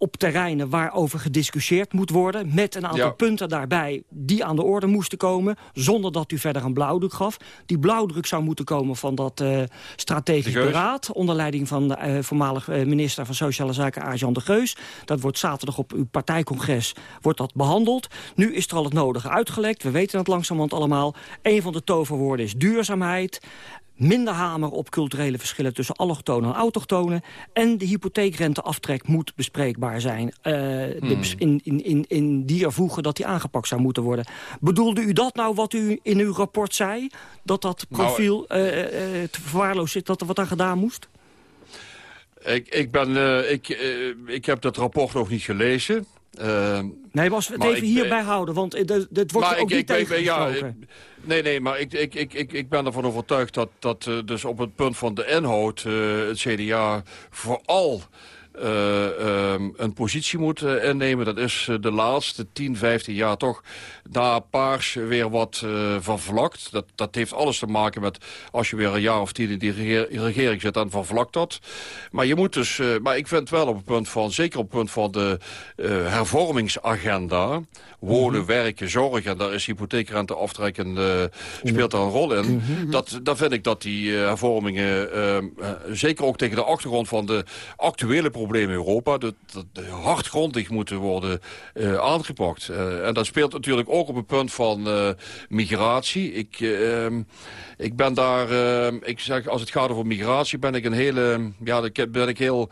S16: op terreinen waarover gediscussieerd moet worden... met een aantal
S30: Ja.
S16: punten daarbij die aan de orde moesten komen... zonder dat u verder een blauwdruk gaf. Die blauwdruk zou moeten komen van dat eh, strategisch beraad... onder leiding van de eh, voormalig eh, minister van Sociale Zaken, Arjan de Geus. Dat wordt zaterdag op uw partijcongres wordt dat behandeld. Nu is er al het nodige uitgelekt. We weten het langzamerhand allemaal. Een van de toverwoorden is duurzaamheid. Minder hamer op culturele verschillen tussen allochtonen en autochtonen. En de hypotheekrenteaftrek moet bespreekbaar zijn. Eh,
S30: Hmm.
S16: in, in, in, in die er voegen dat die aangepakt zou moeten worden. Bedoelde u dat nou wat u in uw rapport zei? Dat dat
S30: Nou,
S16: profiel eh, eh, te verwaarloosd zit, dat er wat aan gedaan moest?
S30: Ik, ik, ben, ik, ik heb dat rapport nog niet gelezen. Eh,
S16: Nee, als we het even
S30: ik
S16: hierbij houden, want dit dit wordt ook
S30: ik-
S16: niet
S30: ik- ben- ja. Nee, nee, maar ik, ik, ik, ik, ik ben ervan overtuigd dat, dat eh, dus op het punt van de inhoud eh, het CDA vooral eh, ehm, een positie moet innemen. Dat is eh, de laatste 10, 15 jaar toch na Paars weer wat eh, vervlakt. Dat, dat heeft alles te maken met als je weer een jaar of tien in die regering zit, dan vervlakt dat. Maar je moet dus, maar ik vind wel op het punt van, zeker op het punt van de hervormingsagenda, wonen, werken, zorgen, en daar is hypotheekrenteaftrek en eh, speelt daar een rol in. dat, dan vind ik dat die eh, hervormingen, eh, eh, zeker ook tegen de achtergrond van de actuele problemen in Europa, dat, dat hardgrondig moeten worden aangepakt. En dat speelt natuurlijk ook op het punt van migratie. Ik, eh, ehm, ik ben daar, eh, ik zeg, als het gaat over migratie, ben ik een hele, ja, ben ik heel,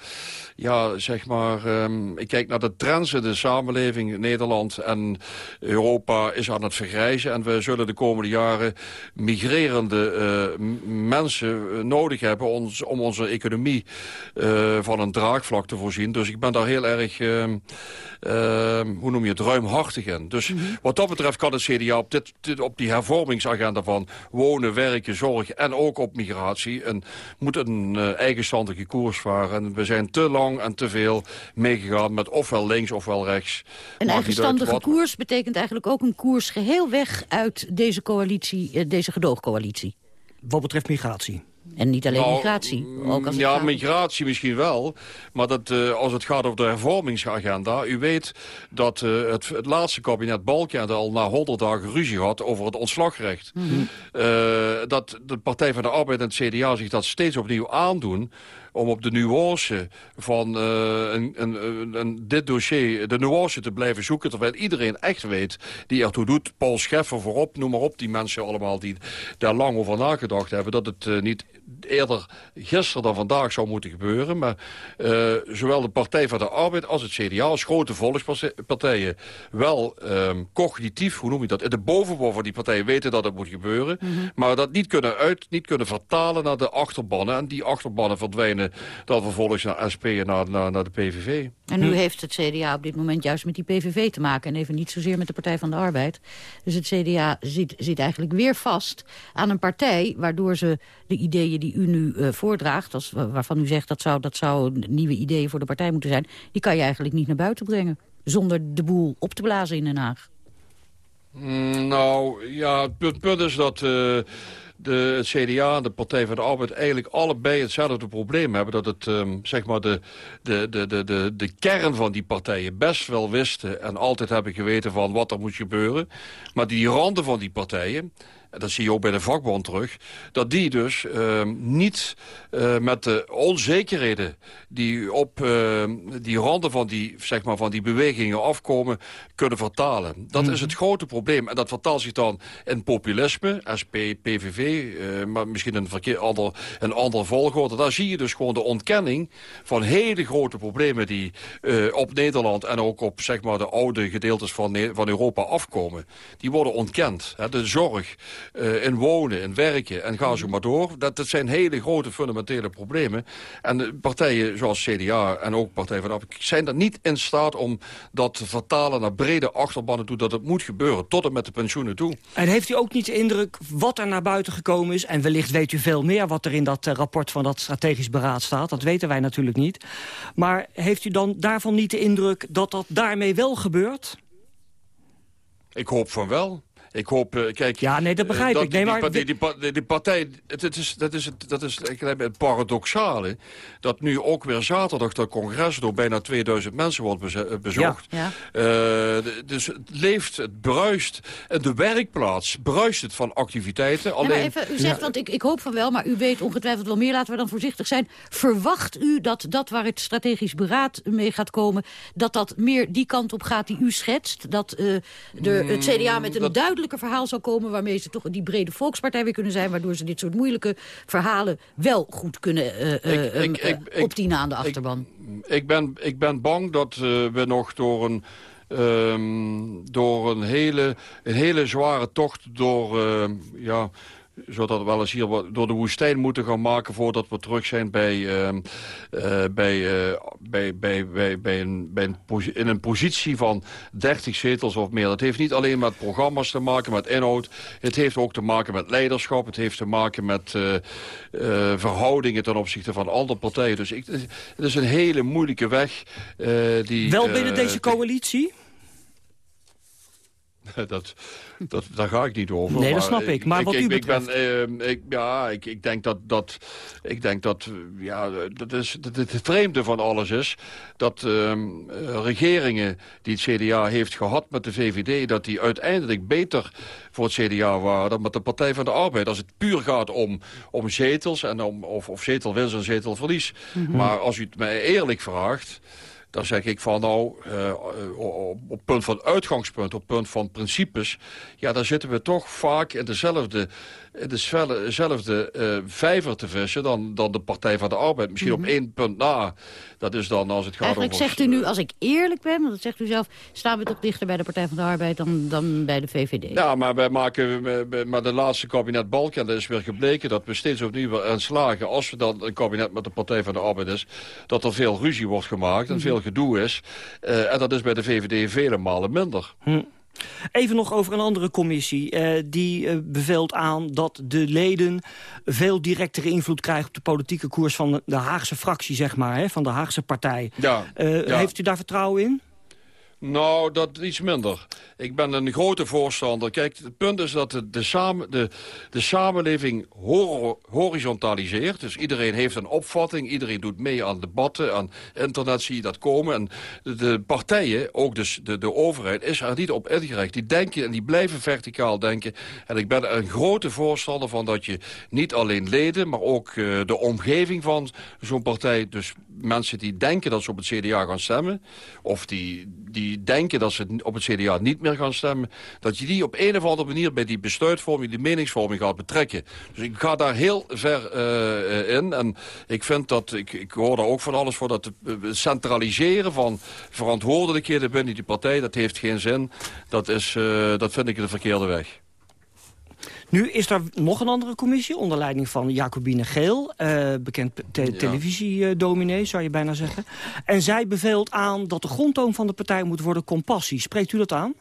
S30: ja, zeg maar, ehm, ik kijk naar de trends in de samenleving. Nederland en Europa is aan het vergrijzen en we zullen de komende jaren migrerende eh, mensen eh, nodig hebben ons, om onze economie eh, van een draagvlak te voorzien. Dus ik ben daar heel erg, ehm, ehm, hoe noem je het, ruimhartig in. Dus wat dat betreft kan het CDA op, dit, dit- op die hervormingsagenda van wonen, werken, zorg en ook op migratie... Een, moet een eigenstandige koers varen. En we zijn te lang en te veel meegegaan met ofwel links ofwel rechts.
S18: Een eigenstandige
S30: wat.
S18: Koers betekent eigenlijk ook een koers geheel weg uit deze coalitie, eh, deze gedoogcoalitie.
S16: Wat betreft migratie.
S18: En niet alleen
S30: Nou,
S18: migratie. Ook als
S30: ja,
S18: gaat-
S30: migratie misschien wel. Maar dat, eh, als het gaat over de hervormingsagenda... u weet dat eh, het, het laatste kabinet Balkenende al na 100 dagen ruzie had... over het ontslagrecht.
S18: Mhm.
S30: Eh, dat de Partij van de Arbeid en het CDA zich dat steeds opnieuw aandoen om op de nuance van eh, een, een, een, dit dossier, de nuance te blijven zoeken... terwijl iedereen echt weet die ertoe doet. Paul Scheffer voorop, noem maar op, die mensen allemaal die daar lang over nagedacht hebben... dat het eh, niet eerder gisteren dan vandaag zou moeten gebeuren. Maar eh, zowel de Partij van de Arbeid als het CDA... als grote volkspartijen wel ehm, cognitief, hoe noem je dat... de bovenbouw van die partijen weten dat het moet gebeuren... maar dat niet kunnen, uit, niet kunnen vertalen naar de achterbannen. En die achterbannen verdwijnen dan vervolgens naar SP en naar, naar, naar de PVV.
S18: En nu heeft het CDA op dit moment juist met die PVV te maken... en even niet zozeer met de Partij van de Arbeid. Dus het CDA zit, zit eigenlijk weer vast aan een partij... waardoor ze de ideeën die u nu eh, voordraagt... Als, waarvan u zegt dat zou, dat zou nieuwe ideeën voor de partij moeten zijn... die kan je eigenlijk niet naar buiten brengen. Zonder de boel op te blazen in Den Haag.
S30: Mm, nou, ja, het punt, punt is dat eh, de, het CDA en de Partij van de Arbeid eigenlijk allebei hetzelfde probleem hebben. Dat het, ehm, zeg maar, de, de, de, de, de, de kern van die partijen best wel wisten en altijd hebben geweten van wat er moet gebeuren. Maar die randen van die partijen, en dat zie je ook bij de vakbond terug... dat die dus ehm, niet eh, met de onzekerheden die op ehm, die randen van die, zeg maar, van die bewegingen afkomen... kunnen vertalen. Dat is het grote probleem. En dat vertaalt zich dan in populisme, SP, PVV... eh, maar misschien een, verkeer, ander, een andere volgorde. Daar zie je dus gewoon de ontkenning van hele grote problemen... die eh, op Nederland en ook op zeg maar, de oude gedeeltes van, van Europa afkomen. Die worden ontkend. Hè. De zorg, eh, in wonen, in werken en ga zo maar door. Dat, dat zijn hele grote fundamentele problemen. En partijen zoals CDA en ook Partij van de Arbeid... zijn er niet in staat om dat te vertalen naar brede achterbannen toe... dat het moet gebeuren, tot en met de pensioenen toe.
S16: En heeft u ook niet de indruk wat er naar buiten gekomen is... en wellicht weet u veel meer wat er in dat eh, rapport van dat strategisch beraad staat... dat weten wij natuurlijk niet. Maar heeft u dan daarvan niet de indruk dat dat daarmee wel gebeurt?
S30: Ik hoop van wel. Ik hoop, uh, kijk...
S16: Ja, nee, dat
S30: eh,
S16: begrijp ik. Nee, maar...
S30: Die, die, die, die partij, het, het, is, dat is, het, dat is het paradoxale... dat nu ook weer zaterdag dat congres door bijna 2000 mensen wordt bezocht.
S18: Ja.
S30: dus het leeft, het bruist. En de werkplaats bruist het van activiteiten. Alleen...
S18: Ja, even, u zegt, want ik, ik hoop van wel, maar u weet ongetwijfeld wel meer. Laten we dan voorzichtig zijn. Verwacht u dat dat waar het strategisch beraad mee gaat komen... dat dat meer die kant op gaat die u schetst? Dat de, het CDA met een dat... duidelijker verhaal zal komen... waarmee ze toch die brede volkspartij weer kunnen zijn... waardoor ze dit soort moeilijke verhalen wel goed kunnen uh, ik, ik, ik, opdienen aan de achterban.
S30: Ik, ben, ik ben bang dat uh, we nog door een... Um, door een hele, een hele zware tocht door... Uh, ja, zodat we wel eens hier door de woestijn moeten gaan maken... voordat we terug zijn bij, uh, uh, bij, uh, bij, bij, bij, bij, een, bij een in een positie van 30 zetels of meer. Dat heeft niet alleen met programma's te maken, met inhoud. Het heeft ook te maken met leiderschap. Het heeft te maken met verhoudingen ten opzichte van andere partijen. Dus ik, het is een hele moeilijke weg. die,
S16: wel binnen deze coalitie?
S30: dat, dat, daar ga ik niet over.
S16: Nee, dat snap ik. Maar
S30: ik,
S16: wat
S30: ik,
S16: u betreft...
S30: Ik ben, uh, ik, ja, ik, ik denk dat, dat, ik denk dat, ja, dat is, dat het vreemde van alles is... dat uh, regeringen die het CDA heeft gehad met de VVD... dat die uiteindelijk beter voor het CDA waren dan met de Partij van de Arbeid. Als het puur gaat om, om zetels, en om, of, of zetelwinst en zetelverlies. Mm -hmm. Maar als u het mij eerlijk vraagt... Dan zeg ik van nou, uh, op, op punt van uitgangspunt, op punt van principes... ja, dan zitten we toch vaak in dezelfde, in dezelfde uh, vijver te vissen... Dan, dan de Partij van de Arbeid. Misschien mm -hmm. op één punt na. Dat is dan als het gaat
S18: Eigenlijk
S30: over...
S18: zegt u nu, als ik eerlijk ben, want dat zegt u zelf... staan we toch dichter bij de Partij van de Arbeid dan, dan bij de VVD?
S30: Ja, maar wij maken met de laatste kabinet Balken... dat is weer gebleken dat we steeds opnieuw weer slagen... als we dan een kabinet met de Partij van de Arbeid is... dat er veel ruzie wordt gemaakt en mm -hmm. veel gedoe is. Uh, en dat is bij de VVD vele malen minder.
S16: Hm. Even nog over een andere commissie. Uh, die uh, beveelt aan dat de leden veel directere invloed krijgen... op de politieke koers van de Haagse fractie, zeg maar, hè, van de Haagse partij.
S30: Ja, ja.
S16: Heeft u daar vertrouwen in?
S30: Nou, dat iets minder. Ik ben een grote voorstander. Kijk, het punt is dat de, samen, de, de samenleving hor horizontaliseert. Dus iedereen heeft een opvatting. Iedereen doet mee aan debatten. Aan internet zie je dat komen. En de, partijen, ook dus de, de overheid, is er niet op ingericht. Die denken en die blijven verticaal denken. En ik ben een grote voorstander van dat je niet alleen leden... maar ook uh, de omgeving van zo'n partij... dus mensen die denken dat ze op het CDA gaan stemmen... of die, die denken dat ze op het CDA niet meer gaan stemmen... dat je die op een of andere manier bij die besluitvorming... die meningsvorming gaat betrekken. Dus ik ga daar heel ver uh, in. En ik vind dat, ik, ik hoor daar ook van alles voor... dat het centraliseren van verantwoordelijkheden binnen die partij... dat heeft geen zin. Dat, is, dat vind ik de verkeerde weg.
S16: Nu is er nog een andere commissie onder leiding van Jacobine Geel. Uh, bekend te ja. televisiedominee, zou je bijna zeggen. En zij beveelt aan dat de grondtoon van de partij moet worden compassie. Spreekt u dat aan?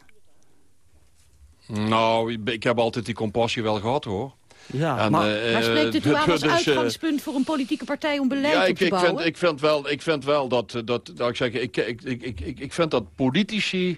S30: Nou, ik heb altijd die compassie wel gehad, hoor.
S18: Ja, en, maar, uh, maar spreekt het u aan als dus, uitgangspunt voor een politieke partij om beleid
S30: ja, ik,
S18: op te
S30: ik
S18: bouwen?
S30: Vind, ik, vind wel, ik vind wel dat, dat, dat ik, zeg, ik, ik, ik, ik, ik vind dat politici...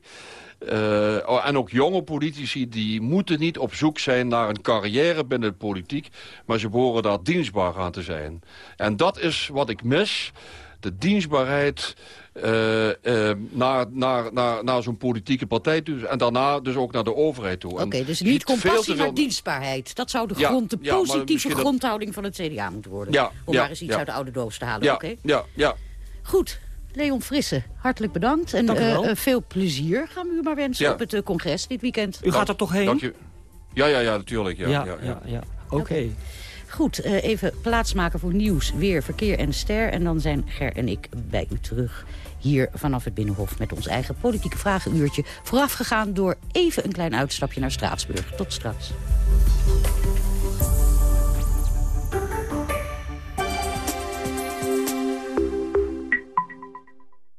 S30: Uh, en ook jonge politici die moeten niet op zoek zijn naar een carrière binnen de politiek... maar ze behoren daar dienstbaar aan te zijn. En dat is wat ik mis, de dienstbaarheid... Uh, uh, naar, naar, naar, naar zo'n politieke partij toe. En daarna dus ook naar de overheid toe.
S18: Oké, okay, dus niet compassie, maar dienstbaarheid. Dat zou de, grond, de ja, positieve grondhouding dat... van het CDA moeten worden.
S30: Ja,
S18: om maar eens iets uit de oude doos te halen. Okay?
S30: ja, ja.
S18: Goed, Leon Frisse, hartelijk bedankt. En uh, uh, veel plezier gaan we u maar wensen ja. op het uh, congres dit weekend.
S16: U gaat er toch heen?
S30: Dank je. Ja, ja, ja, natuurlijk. Ja,
S16: ja,
S30: ja,
S16: ja. ja Oké. Okay.
S18: Goed, even plaatsmaken voor nieuws, weer, verkeer en ster. En dan zijn Ger en ik bij u terug hier vanaf het Binnenhof... met ons eigen politieke vragenuurtje. Voorafgegaan door even een klein uitstapje naar Straatsburg. Tot straks.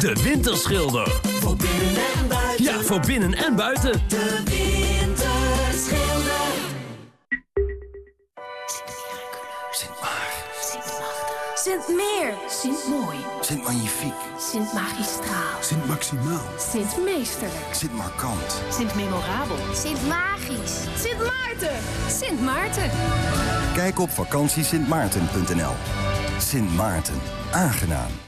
S31: De Winterschilder.
S32: Voor binnen en buiten.
S31: Ja, voor binnen en buiten.
S32: De Winterschilder.
S33: Sint Meer. Sint Mooi.
S28: Sint Magnifiek.
S33: Sint Magistraal.
S28: Sint Maximaal.
S33: Sint Meesterlijk.
S28: Sint Markant.
S33: Sint Memorabel.
S32: Sint Magisch.
S33: Sint Maarten. Sint Maarten.
S28: Kijk op vakantiesintmaarten.nl. Sint Maarten. Aangenaam.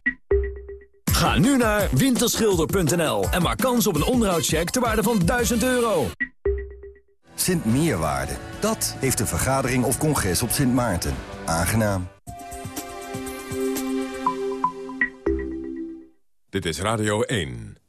S31: Ga nu naar winterschilder.nl en maak kans op een onderhoudscheck ter waarde van 1000 euro.
S28: Sint Meerwaarde. Dat heeft een vergadering of congres op Sint Maarten. Aangenaam.
S1: Dit is Radio 1.